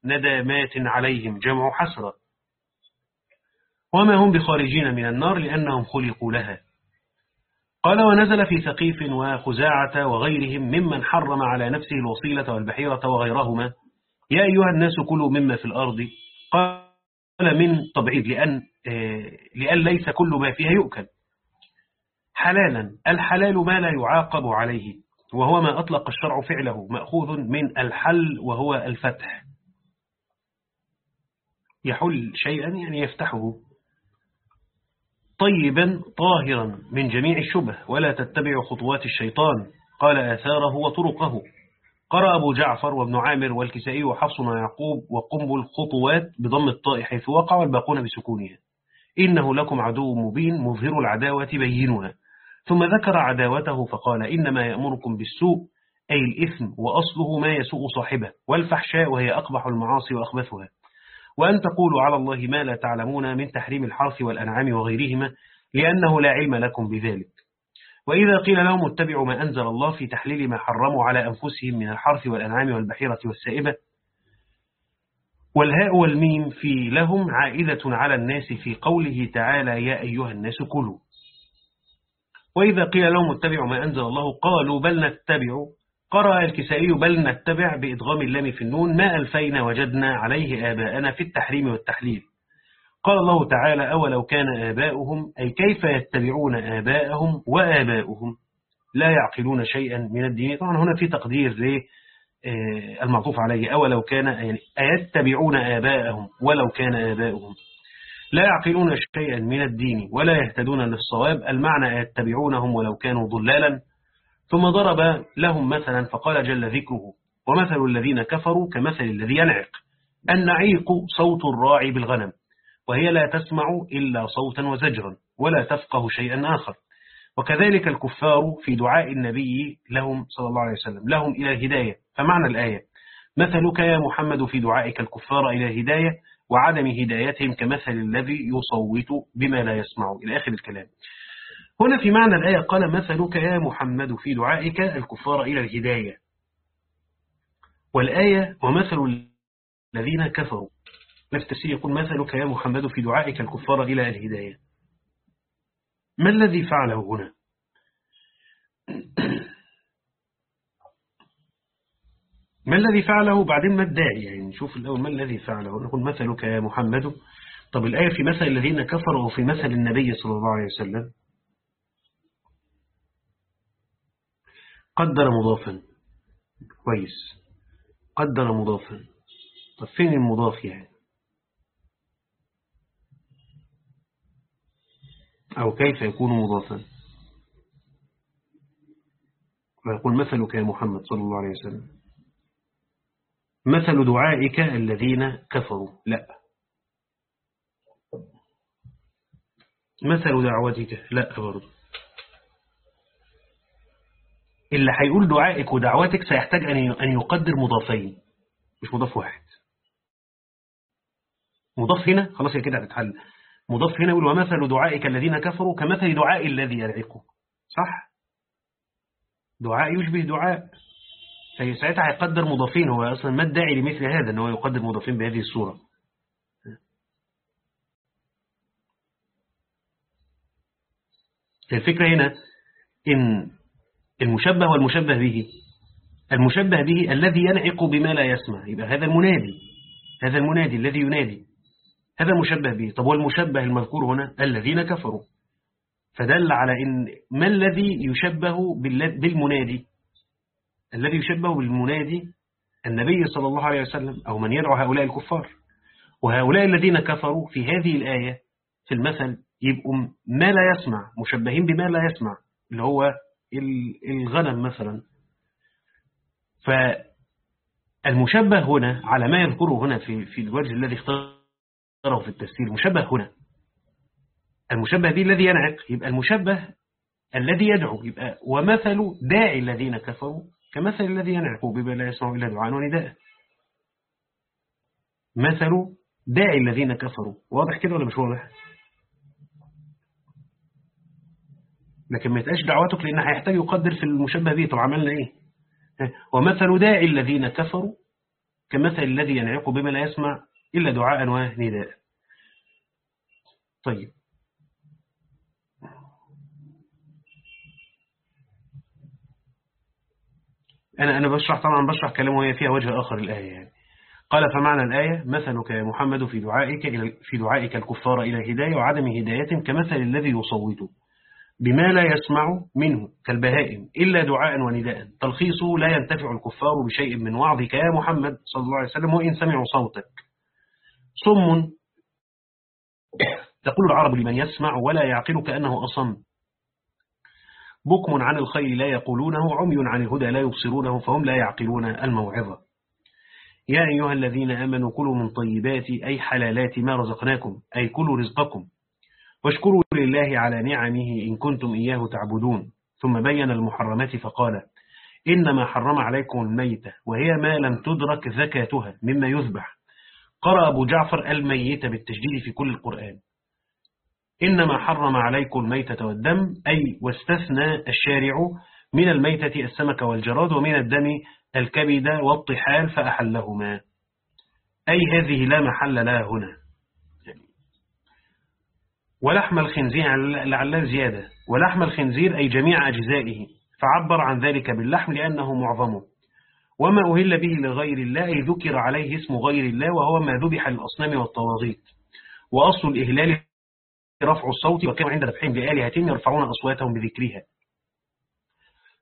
ندامات عليهم جمع حسرة. وما هم بخارجين من النار لأنهم خلقوا لها. قال ونزل في ثقيف وخزاعة وغيرهم ممن حرم على نفسه الوصيلة والبحيرة وغيرهما. يا أيها الناس كلوا مما في الأرض. قال من تبعيد لأن, لأن ليس كل ما فيها يؤكل. حلالا الحلال ما لا يعاقب عليه وهو ما أطلق الشرع فعله مأخوذ من الحل وهو الفتح. يحل شيئا يعني يفتحه. طيبا طاهرا من جميع الشبه ولا تتبع خطوات الشيطان. قال آثاره وطرقه. قرأ أبو جعفر وابن عامر والكسائي وحفص ويعقوب وقنبل خطوات بضم الطاء حيث وقع والباقون بسكونها. إنه لكم عدو مبين مظهر العداوة بينها ثم ذكر عداوته فقال إنما يأمركم بالسوء أي الإثم وأصله ما يسوء صاحبه والفحشاء وهي أقبح المعاصي وأخبثها. وأن تقولوا على الله ما لا تعلمون من تحريم الحرث والأنعام وغيرهما لأنه لا علم لكم بذلك. وإذا قيل لهم اتبعوا ما أنزل الله في تحليل ما حرموا على أنفسهم من الحرث والأنعام والبحيرة والسائبة والهاء والميم في لهم عائدة على الناس في قوله تعالى يا أيها الناس كلوا وإذا قيل لهم اتبعوا ما أنزل الله قالوا بل نتبع قرأ الكسائي بل نتبع بإدغام اللام في النون ما ألفينا وجدنا عليه آباءنا في التحريم والتحليل. قال الله تعالى أولو كان آباؤهم أي كيف يتبعون آباءهم وآباؤهم؟ لا يعقلون شيئا من الدين. طبعا هنا في تقدير للمعطوف عليه أولو كان يعني أيتبعون آباءهم ولو كان آباؤهم؟ لا يعقلون شيئا من الدين ولا يهتدون للصواب. المعنى يتبعونهم ولو كانوا ضلالا. ثم ضرب لهم مثلا فقال جل ذكره ومثل الذين كفروا كمثل الذي ينعق النعيق صوت الراعي بالغنم وهي لا تسمع إلا صوتا وزجرا ولا تفقه شيئا آخر. وكذلك الكفار في دعاء النبي لهم صلى الله عليه وسلم لهم إلى الهداية. فمعنى الآية مثلك يا محمد في دعائك الكفار إلى الهداية وعدم هدايتهم كمثل الذي يصوت بما لا يسمع. إلى آخر الكلام. هنا في معنى الآية قال مثلك يا محمد في دعائك الكفار إلى الهداية. والآية ومثل الذين كفروا. نفس التفسير يقول مثلك يا محمد في دعائك الكفار إلى الهداية. ما الذي فعله هنا؟ ما الذي فعله بعدين ما الداعي؟ يعني نشوف الأول ما الذي فعله. نقول مثلك يا محمد. طب الآية في مثل الذين كفروا وفي مثل النبي صلى الله عليه وسلم. قدر مضافا. كويس. قدر مضافا. طب فين المضاف يعني؟ أو كيف يكون مضافا؟ ويقول مثلك يا محمد صلى الله عليه وسلم. مثل دعائك الذين كفروا. لا. مثل دعوتك. لا برضه اللي هيقول دعائك ودعواتك سيحتاج أن يقدر مضافين. مش مضاف واحد. مضاف هنا؟ خلاص هي كده هتتحل. مضاف هنا يقول ومثل دعائك الذين كفروا كمثل دعاء الذي يدعيكم صح؟ دعاء يشبه دعاء. فساعتها هيقدر مضافين. هو أصلا ما الداعي لمثل هذا أنه يقدر مضافين بهذه الصورة. الفكرة هنا إن المشبه والمشبه به. المشبه به الذي ينعق بما لا يسمع. يبقى هذا المنادي. هذا المنادي الذي ينادي. هذا مشبه به. طب والمشبه المذكور هنا؟ الذين كفروا. فدل على إن ما الذي يشبه بالمنادي؟ الذي يشبه بالمنادي النبي صلى الله عليه وسلم أو من يدعو هؤلاء الكفار. وهؤلاء الذين كفروا في هذه الآية في المثل يبقوا ما لا يسمع مشبهين بما لا يسمع اللي هو الغنم مثلا. فالمشبه هنا على ما يذكره هنا في في الوجه الذي اختاره في التفسير المشبه هنا. المشبه به الذي ينعق يبقى المشبه الذي يدعو يبقى ومثل داعي الذين كفروا كمثل الذي ينعق بما لا يسمع إلا دعاء ونداء. مثل داعي الذين كفروا واضح كده ولا مش واضح؟ لكن ما يتقاش دعواتك لأن هيحتاج يقدر في المشبه به طب عملنا إيه؟ ومثل داعي الذين كفروا كمثل الذي ينعق بما لا يسمع إلا دعاء ونداء. طيب. أنا أنا بشرح طبعا بشرح كلامه وهي فيها وجه آخر الآية يعني. قال فمعنى الآية مثلك يا محمد في دعائك في دعائك الكفار إلى الهداية وعدم هدايتهم كمثل الذي يصوت. بما لا يسمع منه كالبهائم إلا دعاء ونداء. تلخيصه لا ينتفع الكفار بشيء من وعظك يا محمد صلى الله عليه وسلم وإن سمعوا صوتك. صم. تقول العرب لمن يسمع ولا يعقل كأنه أصم. بكم عن الخير لا يقولونه عمي عن الهدى لا يبصرونه فهم لا يعقلون الموعظة. يا أيها الذين آمنوا كلوا من طيبات أي حلالات ما رزقناكم أي كلوا رزقكم. واشكروا لله على نعمه إن كنتم إياه تعبدون. ثم بين المحرمات فقال إنما حرم عليكم الميتة وهي ما لم تدرك زكاتها مما يذبح. قرأ أبو جعفر الميتة بالتشديد في كل القرآن. إنما حرم عليكم الميتة والدم أي واستثنى الشارع من الميتة السمك والجراد ومن الدم الكبد والطحال فأحلهما. أي هذه لا محل لها هنا. ولحم الخنزير لعلها زيادة ولحم الخنزير أي جميع أجزائه. فعبر عن ذلك باللحم لأنه معظمه. وما أهل به لغير الله أي ذكر عليه اسم غير الله وهو ما ذبح للأصنام والطواغيت. وأصل الإهلال رفع الصوت وكما عند ذبحهم لآلهتهم يرفعون أصواتهم بذكرها.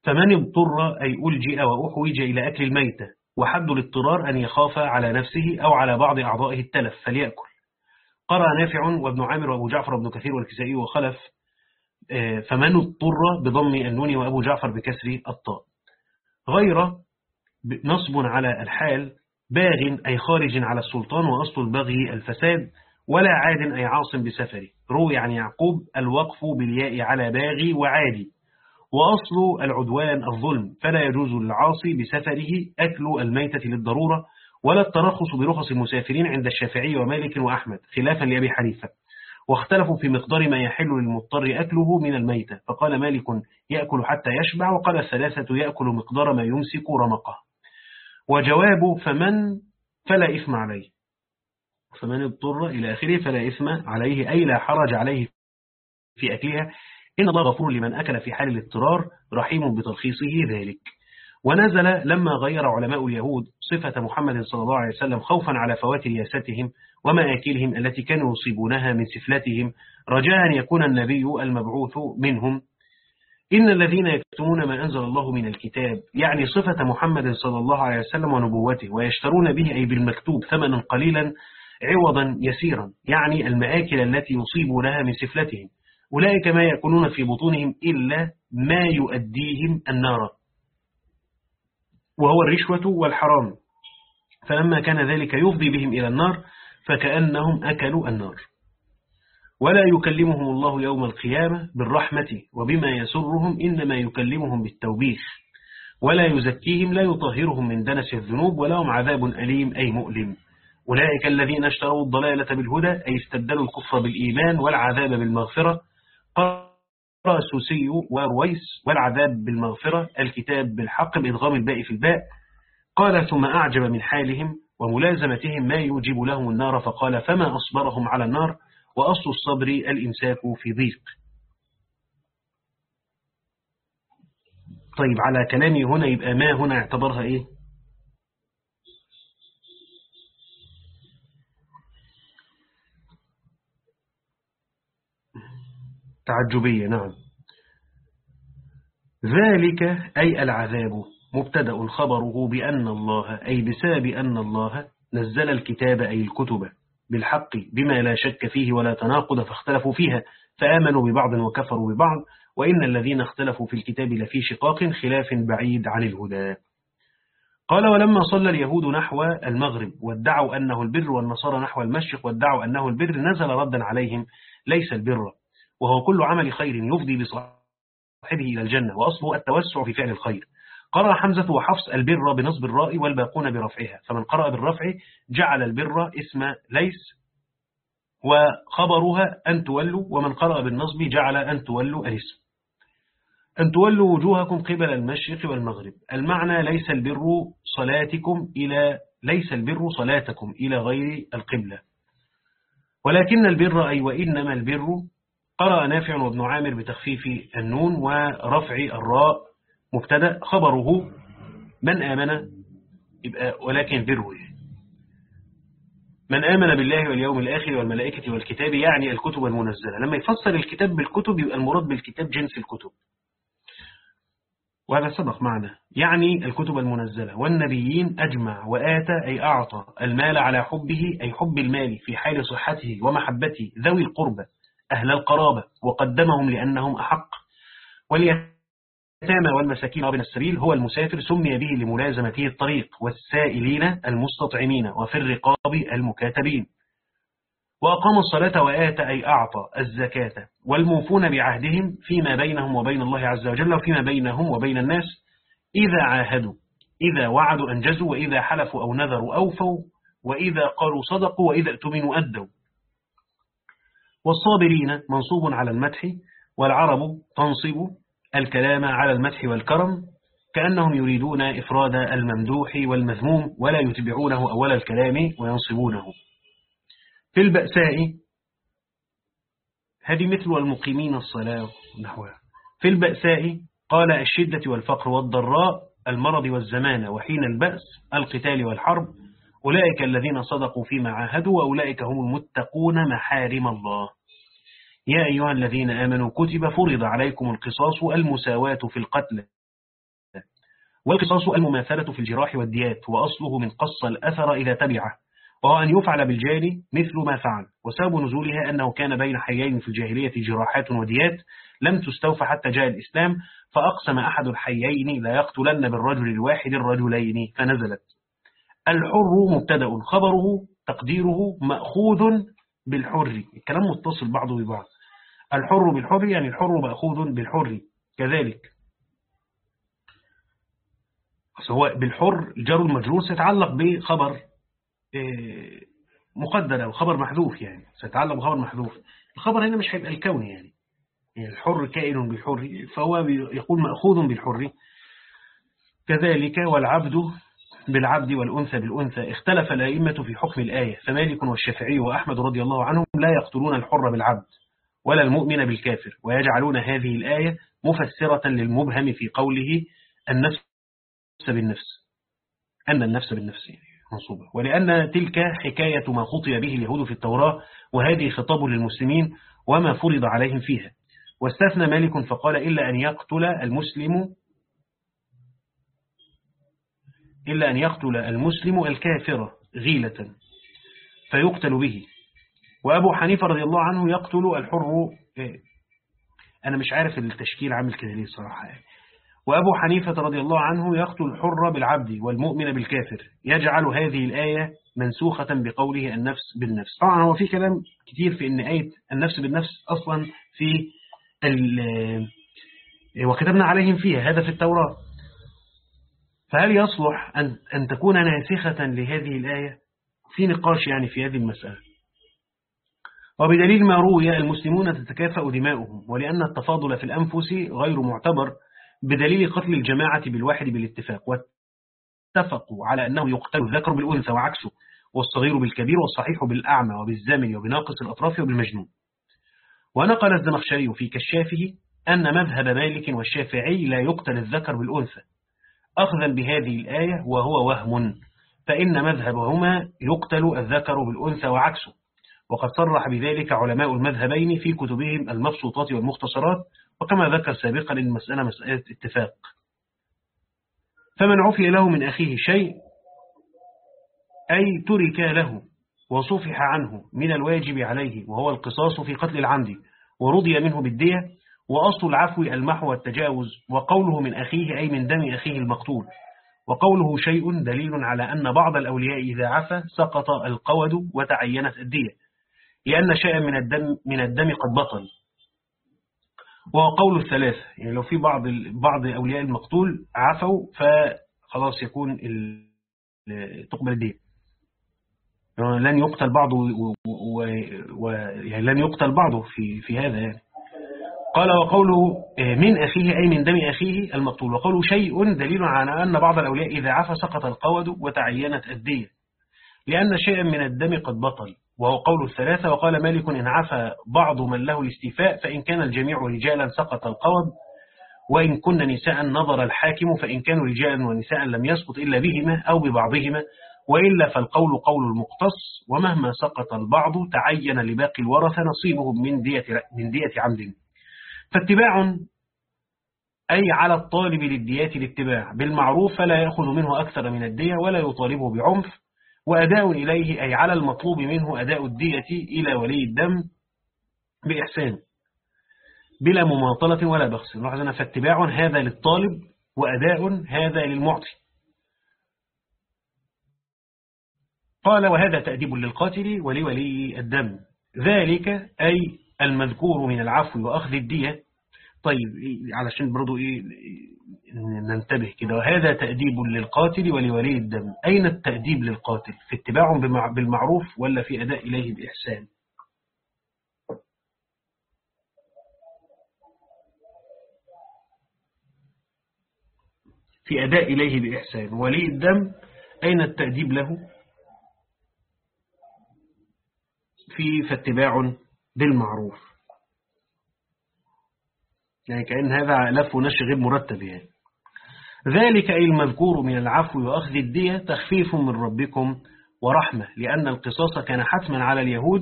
فمن اضطر أي ألجئ وأحوج إلى أكل الميتة. وحد الاضطرار أن يخاف على نفسه أو على بعض أعضائه التلف. فليأكل. قرأ نافع وابن عامر وأبو جعفر وابن كثير والكسائي وخلف آه، فمن اضطر بضم النون وأبو جعفر بكسر الطاء. غير نصب على الحال باغ أي خارج على السلطان وأصل البغي الفساد ولا عاد أي عاصم بسفره. روي عن يعقوب الوقف بالياء على باغي وعادي وأصل العدوان الظلم. فلا يجوز للعاصي بسفره أكل الميتة للضرورة ولا الترخص برخص المسافرين عند الشافعي ومالك وأحمد خلافا لأبي حنيفة واختلفوا في مقدار ما يحل للمضطر أكله من الميتة فقال مالك يأكل حتى يشبع وقال الثلاثة يأكل مقدار ما يمسك رمقه. وجواب فمن فلا إثم عليه. فمن اضطر إلى آخره فلا إثم عليه أي لا حرج عليه في أكلها. إن الله غفور لمن أكل في حال الاضطرار رحيم بترخيصه ذلك. ونزل لما غير علماء اليهود صفة محمد صلى الله عليه وسلم خوفا على فوات رياستهم ومآكلهم التي كانوا يصيبونها من سفلتهم. رجاء أن يكون النبي المبعوث منهم. إن الذين يكتمون ما أنزل الله من الكتاب يعني صفة محمد صلى الله عليه وسلم ونبوته ويشترون به أي بالمكتوب ثمنا قليلا عوضا يسيرا يعني المآكل التي يصيبونها من سفلتهم. أولئك ما يأكلون في بطونهم إلا ما يؤديهم النار. وهو الرشوة والحرام. فلما كان ذلك يفضي بهم إلى النار فكأنهم أكلوا النار. ولا يكلمهم الله يوم القيامة بالرحمة وبما يسرهم إنما يكلمهم بالتوبيخ. ولا يزكيهم لا يطهرهم من دنس الذنوب ولهم عذاب أليم أي مؤلم. أولئك الذين اشتروا الضلالة بالهدى أي استبدلوا الكفر بالإيمان والعذاب بالمغفرة. سوسي ورويس والعذاب بالمغفرة الكتاب بالحق بإدغام الباء في الباء. قال ثم أعجب من حالهم وملازمتهم ما يوجب لهم النار فقال فما أصبرهم على النار؟ وأصل الصبر الإمساك في ضيق. طيب على كلامي هنا يبقى ما هنا اعتبرها إيه؟ تعجبية نعم. ذلك أي العذاب مبتدأ خبره بأن الله أي بسبب أن الله نزل الكتاب أي الكتب بالحق بما لا شك فيه ولا تناقض فاختلفوا فيها فآمنوا ببعض وكفروا ببعض وإن الذين اختلفوا في الكتاب لفي شقاق خلاف بعيد عن الهدى. قال ولما صلى اليهود نحو المغرب وادعوا أنه البر والنصارى نحو المشرق وادعوا أنه البر نزل ردا عليهم ليس البر وهو كل عمل خير يفضي بصاحبه إلى الجنة وأصله التوسع في فعل الخير. قرأ حمزة وحفص البر بنصب الراء والباقون برفعها. فمن قرأ بالرفع جعل البر اسم ليس وخبرها أن تولوا ومن قرأ بالنصب جعل أن تولوا الاسم. أن تولوا وجوهكم قبل المشرق والمغرب. المعنى ليس البر صلاتكم إلى ليس البر صلاتكم إلى غير القبلة. ولكن البر أي وإنما البر قرأ نافع وابن عامر بتخفيف النون ورفع الراء مبتدأ. خبره من آمن؟ يبقى ولكن بره من آمن بالله واليوم الآخر والملائكة والكتاب يعني الكتب المنزلة. لما يفسر الكتاب بالكتب يبقى المراد بالكتاب جنس الكتب. وهذا سبق معنا. يعني الكتب المنزلة. والنبيين أجمع وآتى أي أعطى المال على حبه أي حب المال في حال صحته ومحبته ذوي القربة أهل القرابة وقدمهم لأنهم أحق. واليتامى والمساكين وابن السبيل هو المسافر سمي به لملازمته الطريق والسائلين المستطعمين وفي الرقاب المكاتبين. وأقام الصلاة وآتى أي أعطى الزكاة. والموفون بعهدهم فيما بينهم وبين الله عز وجل وفيما بينهم وبين الناس إذا عاهدوا إذا وعدوا أنجزوا وإذا حلفوا أو نذروا أوفوا وإذا قالوا صدقوا وإذا اؤتمنوا أدوا. والصابرين منصوب على المدح والعرب تنصب الكلام على المدح والكرم كأنهم يريدون إفراد الممدوح والمذموم ولا يتبعونه أول الكلام وينصبونه. في البأساء هذه مثل المقيمين الصلاة نحوها. في البأساء قال الشدة والفقر والضراء المرض والزمان وحين البأس القتال والحرب أولئك الذين صدقوا فيما عاهدوا وأولئك هم المتقون محارم الله. يا أيها الذين آمنوا كتب فرض عليكم القصاص المساواة في القتل. والقصاص المماثلة في الجراح والديات وأصله من قص الأثر إذا تبعه. وهو أن يفعل بالجاني مثل ما فعل. وسبب نزولها أنه كان بين حيين في الجاهلية جراحات وديات لم تستوفى حتى جاء الإسلام فأقسم أحد الحيين لا يقتلن بالرجل الواحد الرجلين فنزلت. الحر مبتدأ خبره تقديره مأخوذ بالحر. الكلام متصل بعضه ببعض. الحر بالحر يعني الحر مأخوذ بالحر. كذلك. سواء بالحر جر المجرور سيتعلق بخبر إيه، مقدر أو خبر محذوف يعني. سيتعلق بخبر محذوف. الخبر هنا مش هيبقى الكوني يعني. يعني الحر كائن بالحر فهو يقول مأخوذ بالحر. كذلك والعبد بالعبد والأنثى بالأنثى اختلف الأئمة في حكم الآية فمالك والشافعي وأحمد رضي الله عنهم لا يقتلون الحر بالعبد ولا المؤمن بالكافر ويجعلون هذه الآية مفسرة للمبهم في قوله النفس بالنفس أن النفس بالنفس. منصوبة ولأن تلك حكاية ما خطي به اليهود في التوراة وهذه خطاب للمسلمين وما فرض عليهم فيها واستثنى مالك فقال إلا أن يقتل المسلم إلا أن يقتل المسلم الكافر غيلة فيقتل به. وأبو حنيفة رضي الله عنه يقتل الحر إيه؟ أنا مش عارف التشكيل عامل كده ليه صراحة يعني. وأبو حنيفة رضي الله عنه يقتل الحر بالعبد والمؤمن بالكافر. يجعل هذه الآية منسوخة بقوله النفس بالنفس. طبعا هو في كلام كتير في أن آية النفس بالنفس أصلا في وكتبنا عليهم فيها هذا في التوراة. فهل يصلح أن, أن تكون ناسخة لهذه الآية في نقاش يعني في هذه المسألة؟ وبدليل ما روي المسلمون تتكافأ دماؤهم ولأن التفاضل في الأنفس غير معتبر بدليل قتل الجماعة بالواحد بالاتفاق واتفقوا على أنه يقتل الذكر بالأنثى وعكسه والصغير بالكبير والصحيح بالأعمى وبالزامن وبناقص الأطراف وبالمجنون. ونقل الزمخشري في كشافه أن مذهب مالك والشافعي لا يقتل الذكر بالأنثى أخذا بهذه الآية وهو وهم فإن مذهبهما يقتل الذكر بالأنثى وعكسه. وقد صرح بذلك علماء المذهبين في كتبهم المبسوطات والمختصرات وكما ذكر سابقا المسألة مسألة اتفاق. فمن عفي له من أخيه شيء أي ترك له وصفح عنه من الواجب عليه وهو القصاص في قتل العمد ورضي منه بالدية وأصل العفو المحو والتجاوز وقوله من أخيه أي من دم أخيه المقتول. وقوله شيء دليل على أن بعض الأولياء إذا عفى سقط القود وتعينت الدية لأن شيئا من الدم, من الدم قد بطل. وهو قول الثلاثة يعني لو في بعض بعض أولياء المقتول عفوا فخلاص يكون تقبل الدين لن يقتل بعضه و... و... يعني لن يقتل بعضه في في هذا يعني. قال وقوله من أخيه أي من دم أخيه المقتول. وقوله شيء دليل على أن بعض الأولياء إذا عفى سقط القود وتعينت الدية لأن شيئا من الدم قد بطل. وهو قول الثلاثة وقال مالك إن عفى بعض من له الاستيفاء فإن كان الجميع رجالا سقط القوض وإن كن نساء نظر الحاكم فإن كانوا رجالا ونساء لم يسقط إلا بهما أو ببعضهما. وإلا فالقول قول المقتص ومهما سقط البعض تعين لباقي الورثة نصيبهم من دية, من دية عمد. فاتباع أي على الطالب للديات الاتباع. بالمعروف فلا يأخذ منه أكثر من الدية ولا يطالبه بعنف وأداء إليه أي على المطلوب منه أداء الدية إلى ولي الدم بإحسان بلا مماطلة ولا بخس. نلاحظ فاتباع هذا للطالب وأداء هذا للمعطي. قال وهذا تأديب للقاتل ولولي الدم. ذلك أي المذكور من العفو وأخذ الدية. طيب علشان برضو إيه ننتبه كده. وهذا تأديب للقاتل ولولي الدم. أين التأديب للقاتل؟ في اتباع بالمعروف ولا في أداء إليه بإحسان؟ في أداء إليه بإحسان. ولي الدم أين التأديب له؟ في فاتباع بالمعروف. يعني كأن هذا لف ونشر غير مرتب يعني. ذلك أي المذكور من العفو وأخذ الدية تخفيف من ربكم ورحمة لأن القصاص كان حتما على اليهود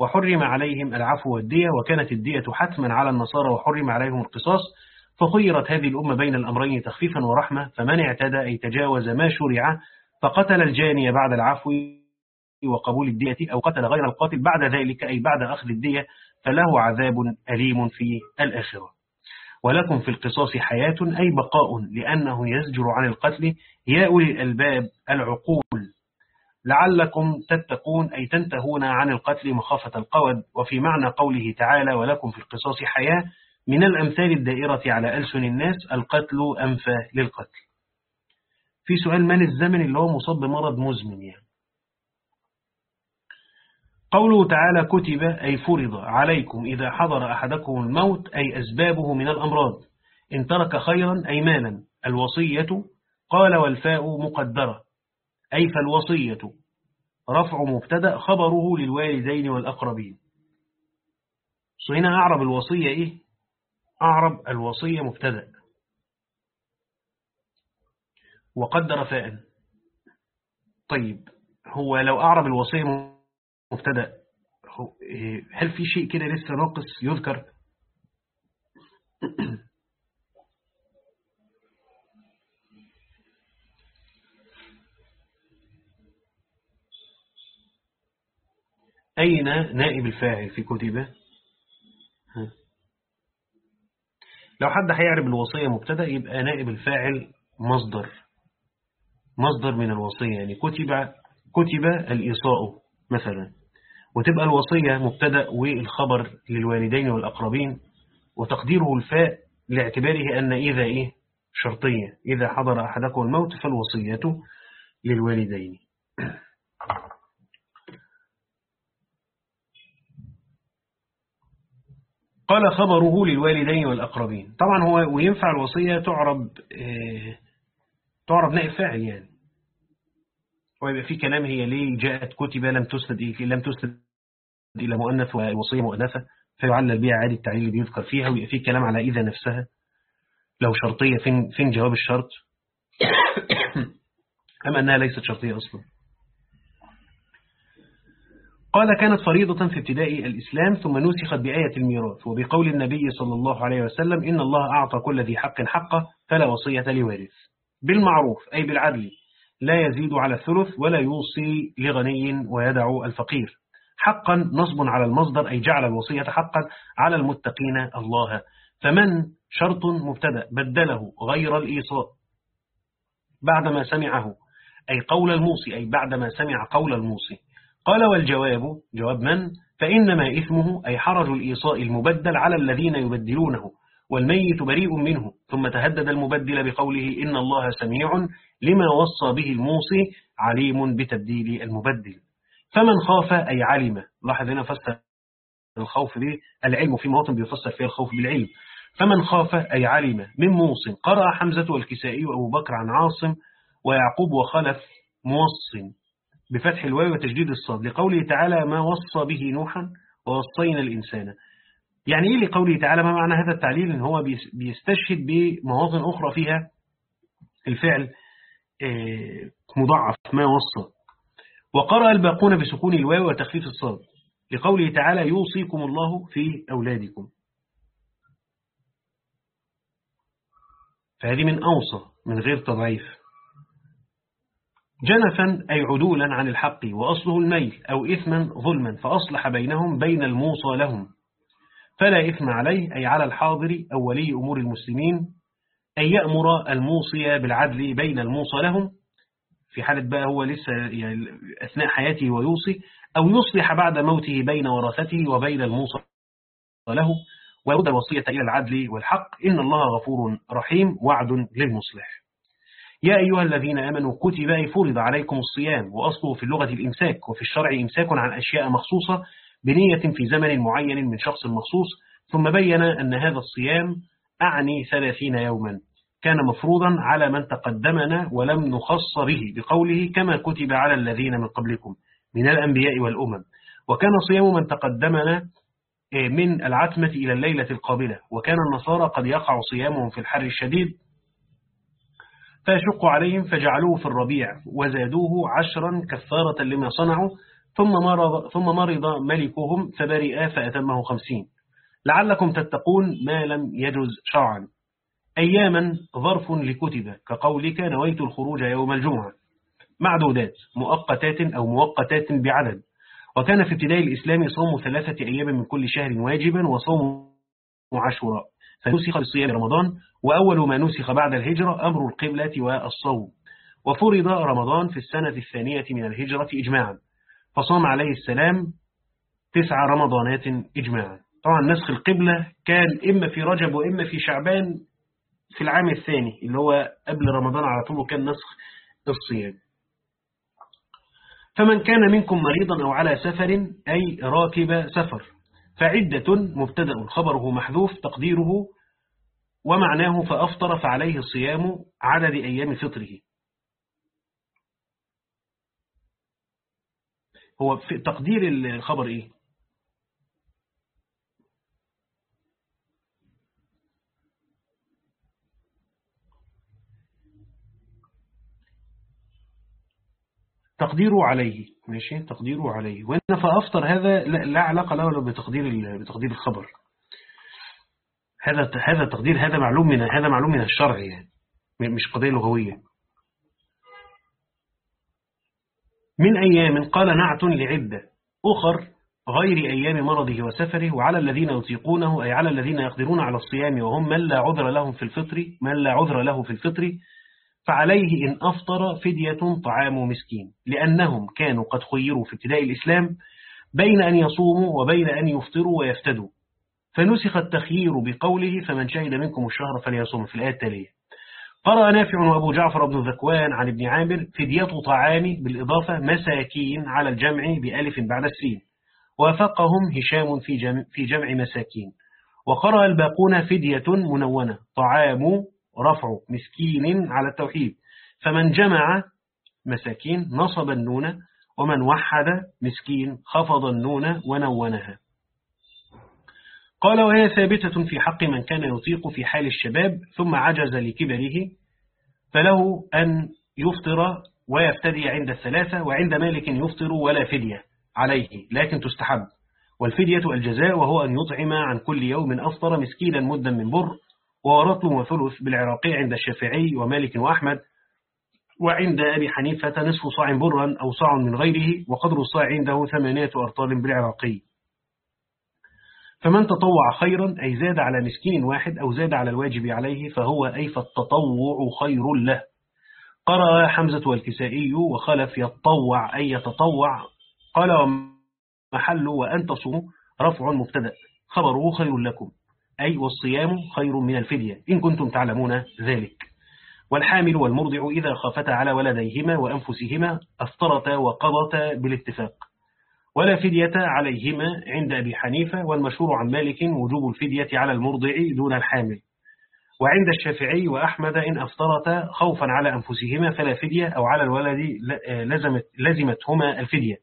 وحرم عليهم العفو والدية وكانت الدية حتما على النصارى وحرم عليهم القصاص. فخيرت هذه الأمة بين الأمرين تخفيفا ورحمة فمن اعتدى أي تجاوز ما شرع فقتل الجاني بعد العفو وقبول الدية أو قتل غير القاتل بعد ذلك أي بعد أخذ الدية فله عذاب أليم في الآخرة. ولكم في القصاص حياة أي بقاء لأنه يزجر عن القتل. يا أولي الألباب العقول. لعلكم تتقون أي تنتهون عن القتل مخافة القود. وفي معنى قوله تعالى ولكم في القصاص حياة. من الأمثال الدائرة على ألسن الناس القتل أنفى للقتل. في سؤال من الزمن اللي هو مصاب بمرض مزمن يعني؟ قوله تعالى كتب أي فرض عليكم إذا حضر أحدكم الموت أي أسبابه من الأمراض. إن ترك خيرا أي مالا. الوصية قال والفاء مقدرة. أي فالوصية. رفع مبتدأ خبره للوالدين والأقربين. هنا أعرب الوصية إيه؟ أعرب الوصية مبتدأ. وقدر فاء. طيب هو لو أعرب الوصية مبتدأ. إيه، هل في شيء كده لسه ناقص يذكر؟ أين نائب الفاعل في كتبه؟ لو حد هيعرب الوصية مبتدأ يبقى نائب الفاعل مصدر. مصدر من الوصية يعني كتب كتب الإيصاء مثلا. وتبقى الوصية مبتدأ والخبر للوالدين والأقربين وتقديره الفاء لاعتباره أن إذا إيه؟ شرطية. إذا حضر أحدكم الموت فالوصية للوالدين. قال خبره للوالدين والأقربين. طبعا هو وينفع الوصية تعرب آه تعرب نائب فاعل يعني. ويبقى في كلام هي ليه جاءت كتبة لم تسند لم تسند إلى مؤنث ووصية مؤنثة فيعلل بها عادي التعليل اللي بيذكر فيها ويبقى في كلام على إذا نفسها. لو شرطية فين, فين جواب الشرط؟ أم أنها ليست شرطية أصلا؟ قال كانت فريضة في ابتداء الإسلام ثم نسخت بآية الميراث وبقول النبي صلى الله عليه وسلم إن الله أعطى كل ذي حق حقه فلا وصية لوارث. بالمعروف أي بالعدل. لا يزيد على الثلث ولا يوصي لغني ويدع الفقير. حقا نصب على المصدر أي جعل الوصية حقا على المتقين الله. فمن شرط مبتدأ؟ بدله غير الإيصاء. بعدما سمعه أي قول الموصي أي بعدما سمع قول الموصي. قال والجواب جواب من؟ فإنما إثمه أي حرج الإيصاء المبدل على الذين يبدلونه. والميت بريء منه. ثم تهدد المبدل بقوله إن الله سميع لما وصى به الموصي عليم بتبديل المبدل. فمن خاف أي علم. لاحظ هنا فسر الخوف به العلم في مواطن بيفسر فيها الخوف بالعلم. فمن خاف أي علم. من موص. قرأ حمزة والكسائي وأبو بكر عن عاصم ويعقوب وخلف موص. بفتح الواو وتجديد الصاد. لقوله تعالى ما وصى به نوحا ووصينا الإنسان. يعني إيه لقوله تعالى؟ ما معنى هذا التعليل؟ إن هو بيستشهد بمواطن أخرى فيها الفعل آه، مضاعف ما وصى وقرأ الباقون بسكون الواو وتخفيف الصاد. لقوله تعالى يوصيكم الله في أولادكم. فهذه من أوصى من غير تضعيف. جنفا أي عدولا عن الحق وأصله الميل أو إثما ظلما فأصلح بينهم بين الموصى لهم. فلا إثم عليه أي على الحاضر أو ولي أمور المسلمين أن يأمر الموصي بالعدل بين الموصى لهم. في حالة بقى هو لسه يعني أثناء حياته ويوصي أو يصلح بعد موته بين ورثته وبين الموصى له ويرد الوصية إلى العدل والحق. إن الله غفور رحيم وعد للمصلح. يا أيها الذين آمنوا كتب أي فرض عليكم الصيام وأصله في اللغة الإمساك وفي الشرع إمساك عن أشياء مخصوصة بنية في زمن معين من شخص مخصوص ثم بين أن هذا الصيام أعني ثلاثين يوما. كان مفروضا على من تقدمنا ولم نخص به بقوله كما كتب على الذين من قبلكم من الأنبياء والأمم. وكان صيام من تقدمنا آه، من العتمة إلى الليلة القابلة. وكان النصارى قد يقع صيامهم في الحر الشديد فيشق عليهم فجعلوه في الربيع وزادوه عشرا كفارة لما صنعوا ثم مرض, ثم مرض ملكهم فبرئ فأتمه خمسين. لعلكم تتقون ما لم يجز شرعا. أياما ظرف لكتب كقولك نويت الخروج يوم الجمعة. معدودات مؤقتات أو مؤقتات بعدد. وكان في ابتداء الإسلام صوم ثلاثة أيام من كل شهر واجبا وصوم عاشوراء. فنسخ بصيام رمضان وأول ما نسخ بعد الهجرة أمر القبلة والصوم. وفرض رمضان في السنة الثانية من الهجرة إجماعا. فصام عليه السلام تسع رمضانات إجماعا. طبعا نسخ القبلة كان إما في رجب وإما في شعبان في العام الثاني اللي هو قبل رمضان على طول كان نسخ الصيام. فمن كان منكم مريضا أو على سفر أي راكب سفر فعدة مبتدأ خبره محذوف تقديره ومعناه فأفطر فعليه الصيام عدد أيام فطره. هو في تقدير الخبر إيه؟ تقديره عليه ماشي؟ تقديره عليه. وإن فأفطر هذا لا علاقة له بتقدير بتقدير الخبر. هذا هذا تقدير هذا معلوم من هذا معلوم من الشرع يعني مش قضية لغوية. من أيام قال نعت لعدة أخر غير أيام مرضه وسفره وعلى الذين يطيقونه أي على الذين يقدرون على الصيام وهم من لا عذر لهم في الفطر من لا عذر له في الفطر. فعليه إن أفطر فدية طعام مسكين لأنهم كانوا قد خيروا في ابتداء الإسلام بين أن يصوموا وبين أن يفطروا ويفتدوا. فنسخ التخيير بقوله فمن شهد منكم الشهر فليصوم في الآية التالية. قرأ نافع وأبو جعفر بن ذكوان عن ابن عامر فدية طعام بالإضافة مساكين على الجمع بألف بعد السين. وافقهم هشام في جمع, في جمع مساكين. وقرأ الباقون فدية منونة. طعام رفع مسكين على التوحيد. فمن جمع مساكين نصب النون ومن وحد مسكين خفض النون ونونها. قال وهي ثابتة في حق من كان يطيق في حال الشباب ثم عجز لكبره فله أن يفطر ويفتدي عند الثلاثة وعند مالك يفطر ولا فدية عليه لكن تستحب. والفدية الجزاء وهو أن يطعم عن كل يوم أفطر مسكينا مدا من بر ورطل وثلث بالعراقي عند الشافعي ومالك وأحمد وعند أبي حنيفة نصف صاع برا أو صاع من غيره وقدر الصاع عنده ثمانية أرطال بالعراقي. فمن تطوع خيرا أي زاد على مسكين واحد أو زاد على الواجب عليه فهو أي فالتطوع خير له. قرأ حمزة والكسائي وخلف يتطوع أي يتطوع. قال محل وأن تصوم رفع مبتدأ. خبره خير لكم. أي والصيام خير من الفدية. إن كنتم تعلمون ذلك. والحامل والمرضع إذا خافتا على ولديهما وأنفسهما أفطرتا وقضتا بالاتفاق. ولا فدية عليهما عند أبي حنيفة والمشهور عن مالك وجوب الفدية على المرضع دون الحامل. وعند الشافعي وأحمد إن أفطرتا خوفا على أنفسهما فلا فدية أو على الولد لزمت لزمتهما الفدية.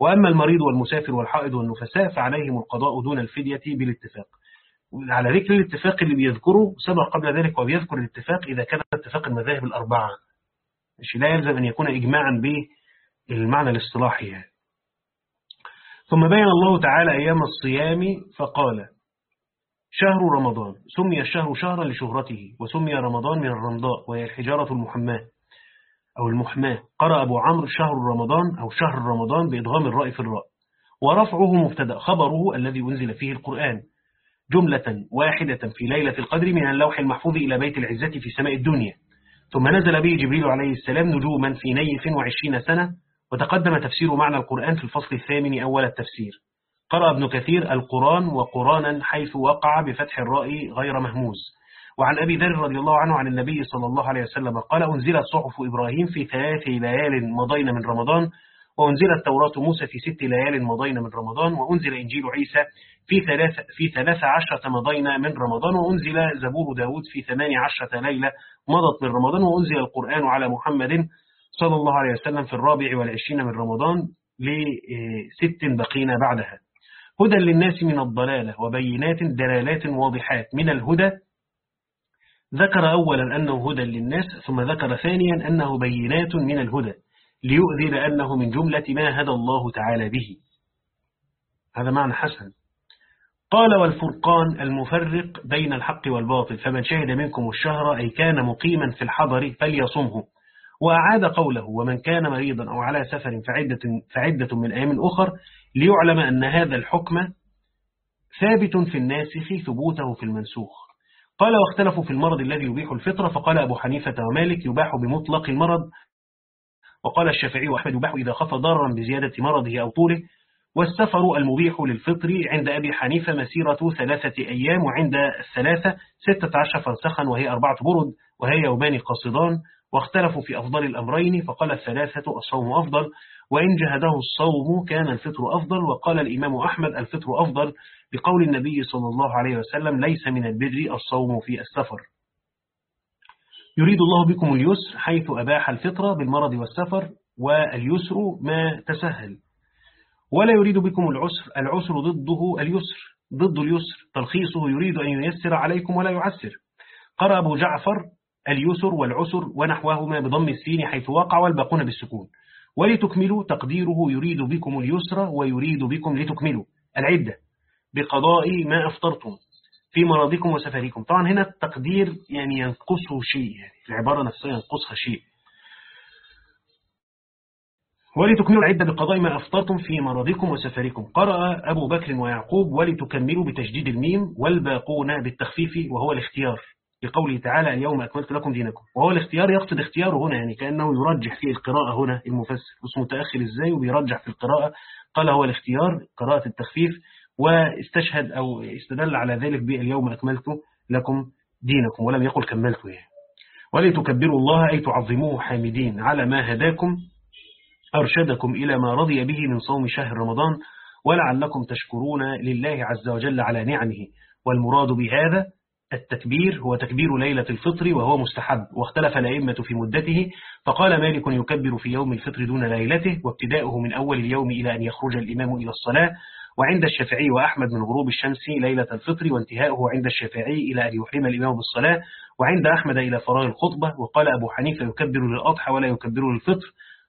وأما المريض والمسافر والحائض والنفساء فعليهم القضاء دون الفدية بالاتفاق. على ذكر الاتفاق اللي بيذكره سبق قبل ذلك وبيذكر الاتفاق إذا كان اتفاق المذاهب الأربعة. مش لا يلزم أن يكون إجماعا به المعنى الاصطلاحي يعني. ثم بين الله تعالى أيام الصيام فقال شهر رمضان سمي الشهر شهرا لشهرته وسمي رمضان من الرمضاء وهي الحجارة المحماة أو المحماة. قرأ أبو عمرو شهر رمضان أو شهر رمضان بإضغام الراء في الراء ورفعه مبتدأ خبره الذي أنزل فيه القرآن. جملة واحدة في ليلة القدر من اللوح المحفوظ إلى بيت العزة في سماء الدنيا. ثم نزل به جبريل عليه السلام نجوما في نيف وعشرين سنة وتقدم تفسير معنى القرآن في الفصل الثامن أول التفسير. قرأ ابن كثير القرآن وقرانا حيث وقع بفتح الراء غير مهموز. وعن أبي ذر رضي الله عنه عن النبي صلى الله عليه وسلم قال أنزلت صحف إبراهيم في ثلاث ليال مضين من رمضان وأنزلت توراة موسى في ست ليال مضين من رمضان وأنزل إنجيل عيسى في ثلاث في ثلاث عشرة مضين من رمضان وأنزل زبور داود في ثمان عشرة ليلة مضت من رمضان وأنزل القرآن على محمد صلى الله عليه وسلم في الرابع والعشرين من رمضان لست بقين بعدها. هدى للناس من الضلالة وبينات دلالات واضحات. من الهدى ذكر أولا أنه هدى للناس ثم ذكر ثانيا أنه بينات من الهدى ليؤذن أنه من جملة ما هدى الله تعالى به. هذا معنى حسن. قال والفرقان المفرق بين الحق والباطل فمن شهد منكم الشهر أي كان مقيما في الحضر فليصمه. وأعاد قوله ومن كان مريضا أو على سفر فعدة, فعدة من أيام أخر ليعلم أن هذا الحكم ثابت في الناسخ ثبوته في المنسوخ. قال واختلفوا في المرض الذي يبيح الفطرة فقال أبو حنيفة ومالك يباح بمطلق المرض وقال الشافعي وأحمد يباح إذا خف ضررا بزيادة مرضه أو طوله والسفر المبيح للفطر عند أبي حنيفة مسيرة ثلاثة أيام وعند الثلاثة ستة عشر فرسخا وهي أربعة برد وهي يومان قصدان واختلفوا في أفضل الأمرين فقال الثلاثة الصوم أفضل وإن جهده الصوم كان الفطر أفضل وقال الإمام أحمد الفطر أفضل بقول النبي صلى الله عليه وسلم ليس من البر الصوم في السفر. يريد الله بكم اليسر حيث أباح الفطرة بالمرض والسفر واليسر ما تسهل. ولا يريد بكم العسر العسر ضده اليسر ضد اليسر تلخيصه يريد أن ييسر عليكم ولا يعسر. قرأ أبو جعفر اليسر والعسر ونحوهما بضم السين حيث وقع والباقون بالسكون. ولتكملوا تقديره يريد بكم اليسر ويريد بكم لتكملوا. العدة. بقضاء ما أفطرتم في مرضكم وسفركم. طبعا هنا التقدير يعني ينقصه شيء يعني العبارة نفسها ينقصها شيء. ولتكملوا العدة بقضاء ما أفطرتم في مرضكم وسفركم. قرأ أبو بكر ويعقوب ولتكملوا بتجديد الميم والباقون بالتخفيف وهو الاختيار. لقوله تعالى اليوم أكملت لكم دينكم. وهو الاختيار يقصد اختياره هنا يعني كأنه يرجح في القراءة هنا المفسر. بس متأخر إزاي وبيرجح في القراءة. قال هو الاختيار قراءة التخفيف واستشهد أو استدل على ذلك باليوم أكملت لكم دينكم ولم يقل كملته يعني. ولتكبروا الله أي تعظموه حامدين. على ما هداكم أرشدكم إلى ما رضي به من صوم شهر رمضان ولعلكم تشكرون لله عز وجل على نعمه. والمراد بهذا التكبير هو تكبير ليلة الفطر وهو مستحب واختلف الأئمة في مدته فقال مالك يكبر في يوم الفطر دون ليلته وابتداؤه من أول اليوم إلى أن يخرج الإمام إلى الصلاة وعند الشافعي وأحمد من غروب الشمس ليلة الفطر وانتهاؤه عند الشافعي إلى أن يحرم الإمام بالصلاة وعند أحمد إلى فراغ الخطبة وقال أبو حنيفة يكبر للأضحى ولا يكبر للفطر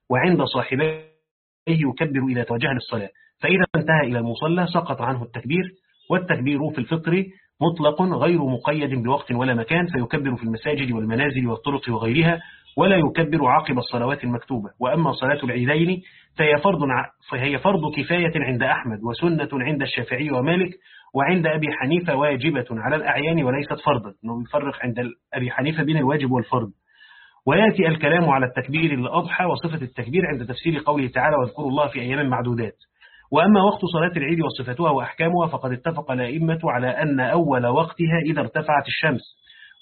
وعند صاحبيه يكبر إذا توجه للصلاة. فإذا انتهى إلى المصلى سقط عنه التكبير والتكبير في الفطر مطلق غير مقيد بوقت ولا مكان فيكبر في المساجد والمنازل والطرق وغيرها ولا يكبر عقب الصلوات المكتوبة. وأما صلاة العيدين فهي فرض, فهي فرض كفاية عند أحمد وسنة عند الشافعي ومالك وعند أبي حنيفة واجبة على الأعيان وليست فرضا. أنه يفرق عند أبي حنيفة بين الواجب والفرض. ويأتي الكلام على التكبير للأضحى وصفة التكبير عند تفسير قوله تعالى واذكروا الله في أيام معدودات وأما وقت صلاة العيد وصفتها وأحكامها فقد اتفق الأئمة على أن أول وقتها إذا ارتفعت الشمس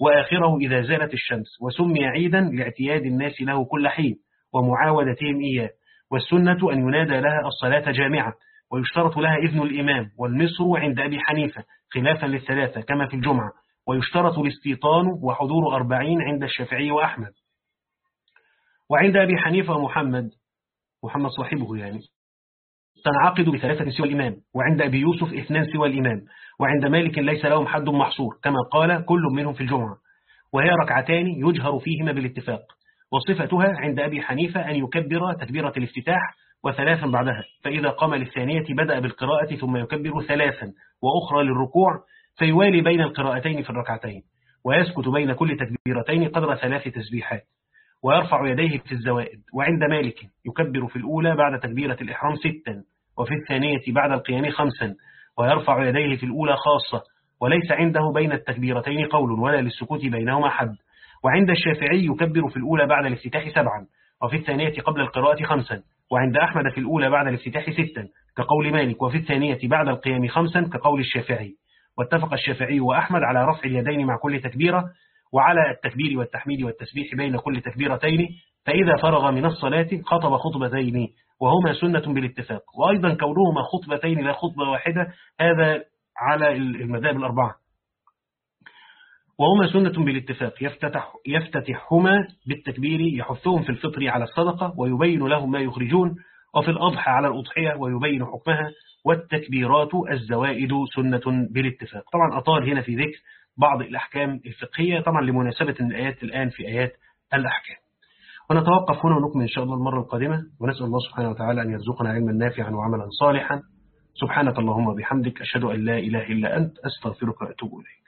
وآخره إذا زالت الشمس وسمي عيدا لاعتياد الناس له كل حين ومعاودتهم إياه والسنة أن ينادى لها الصلاة جامعة ويشترط لها إذن الإمام والمصر عند أبي حنيفة خلافا للثلاثة كما في الجمعة ويشترط الاستيطان وحضور أربعين عند الشافعي وأحمد. وعند أبي حنيفة ومحمد محمد صاحبه يعني. تنعقد بثلاثة سوى الإمام وعند أبي يوسف اثنان سوى الإمام وعند مالك ليس لهم حد محصور كما قال كل منهم في الجمعة. وهي ركعتان يجهر فيهما بالاتفاق وصفتها عند أبي حنيفة أن يكبر تكبيرة الافتتاح وثلاثا بعدها فإذا قام للثانية بدأ بالقراءة ثم يكبر ثلاثا وأخرى للركوع فيوالي بين القراءتين في الركعتين ويسكت بين كل تكبيرتين قدر ثلاث تسبيحات. ويرفع يديه في الزوائد وعند مالك يكبر في الأولى بعد تكبيرة الإحرام ستا وفي الثانية بعد القيام خمسا ويرفع يديه في الأولى خاصة وليس عنده بين التكبيرتين قول ولا للسكوت بينهما حد. وعند الشافعي يكبر في الأولى بعد الافتتاح سبعا وفي الثانية قبل القراءة خمسا وعند أحمد في الأولى بعد الافتتاح ستا كقول مالك وفي الثانية بعد القيام خمسا كقول الشافعي. واتفق الشافعي وأحمد على رفع اليدين مع كل تكبيرة وعلى التكبير والتحميد والتسبيح بين كل تكبيرتين فإذا فرغ من الصلاة خطب خطبتين وهما سنة بالاتفاق. وأيضا كونهما خطبتين لا خطبة واحدة هذا على المذاهب الأربعة. وهما سنة بالاتفاق. يفتتح يفتتحهما بالتكبير يحثهم في الفطر على الصدقة ويبين لهم ما يخرجون وفي الأضحى على الأضحية ويبين حكمها والتكبيرات الزوائد سنة بالاتفاق. طبعا أطال هنا في ذكر بعض الأحكام الفقهية طبعا لمناسبة الآيات الآن في آيات الأحكام. ونتوقف هنا ونكمل إن شاء الله المرة القادمة. ونسأل الله سبحانه وتعالى أن يرزقنا علما نافعا وعملا صالحا. سبحانك اللهم وبحمدك أشهد أن لا إله إلا أنت أستغفرك وأتوب إليك.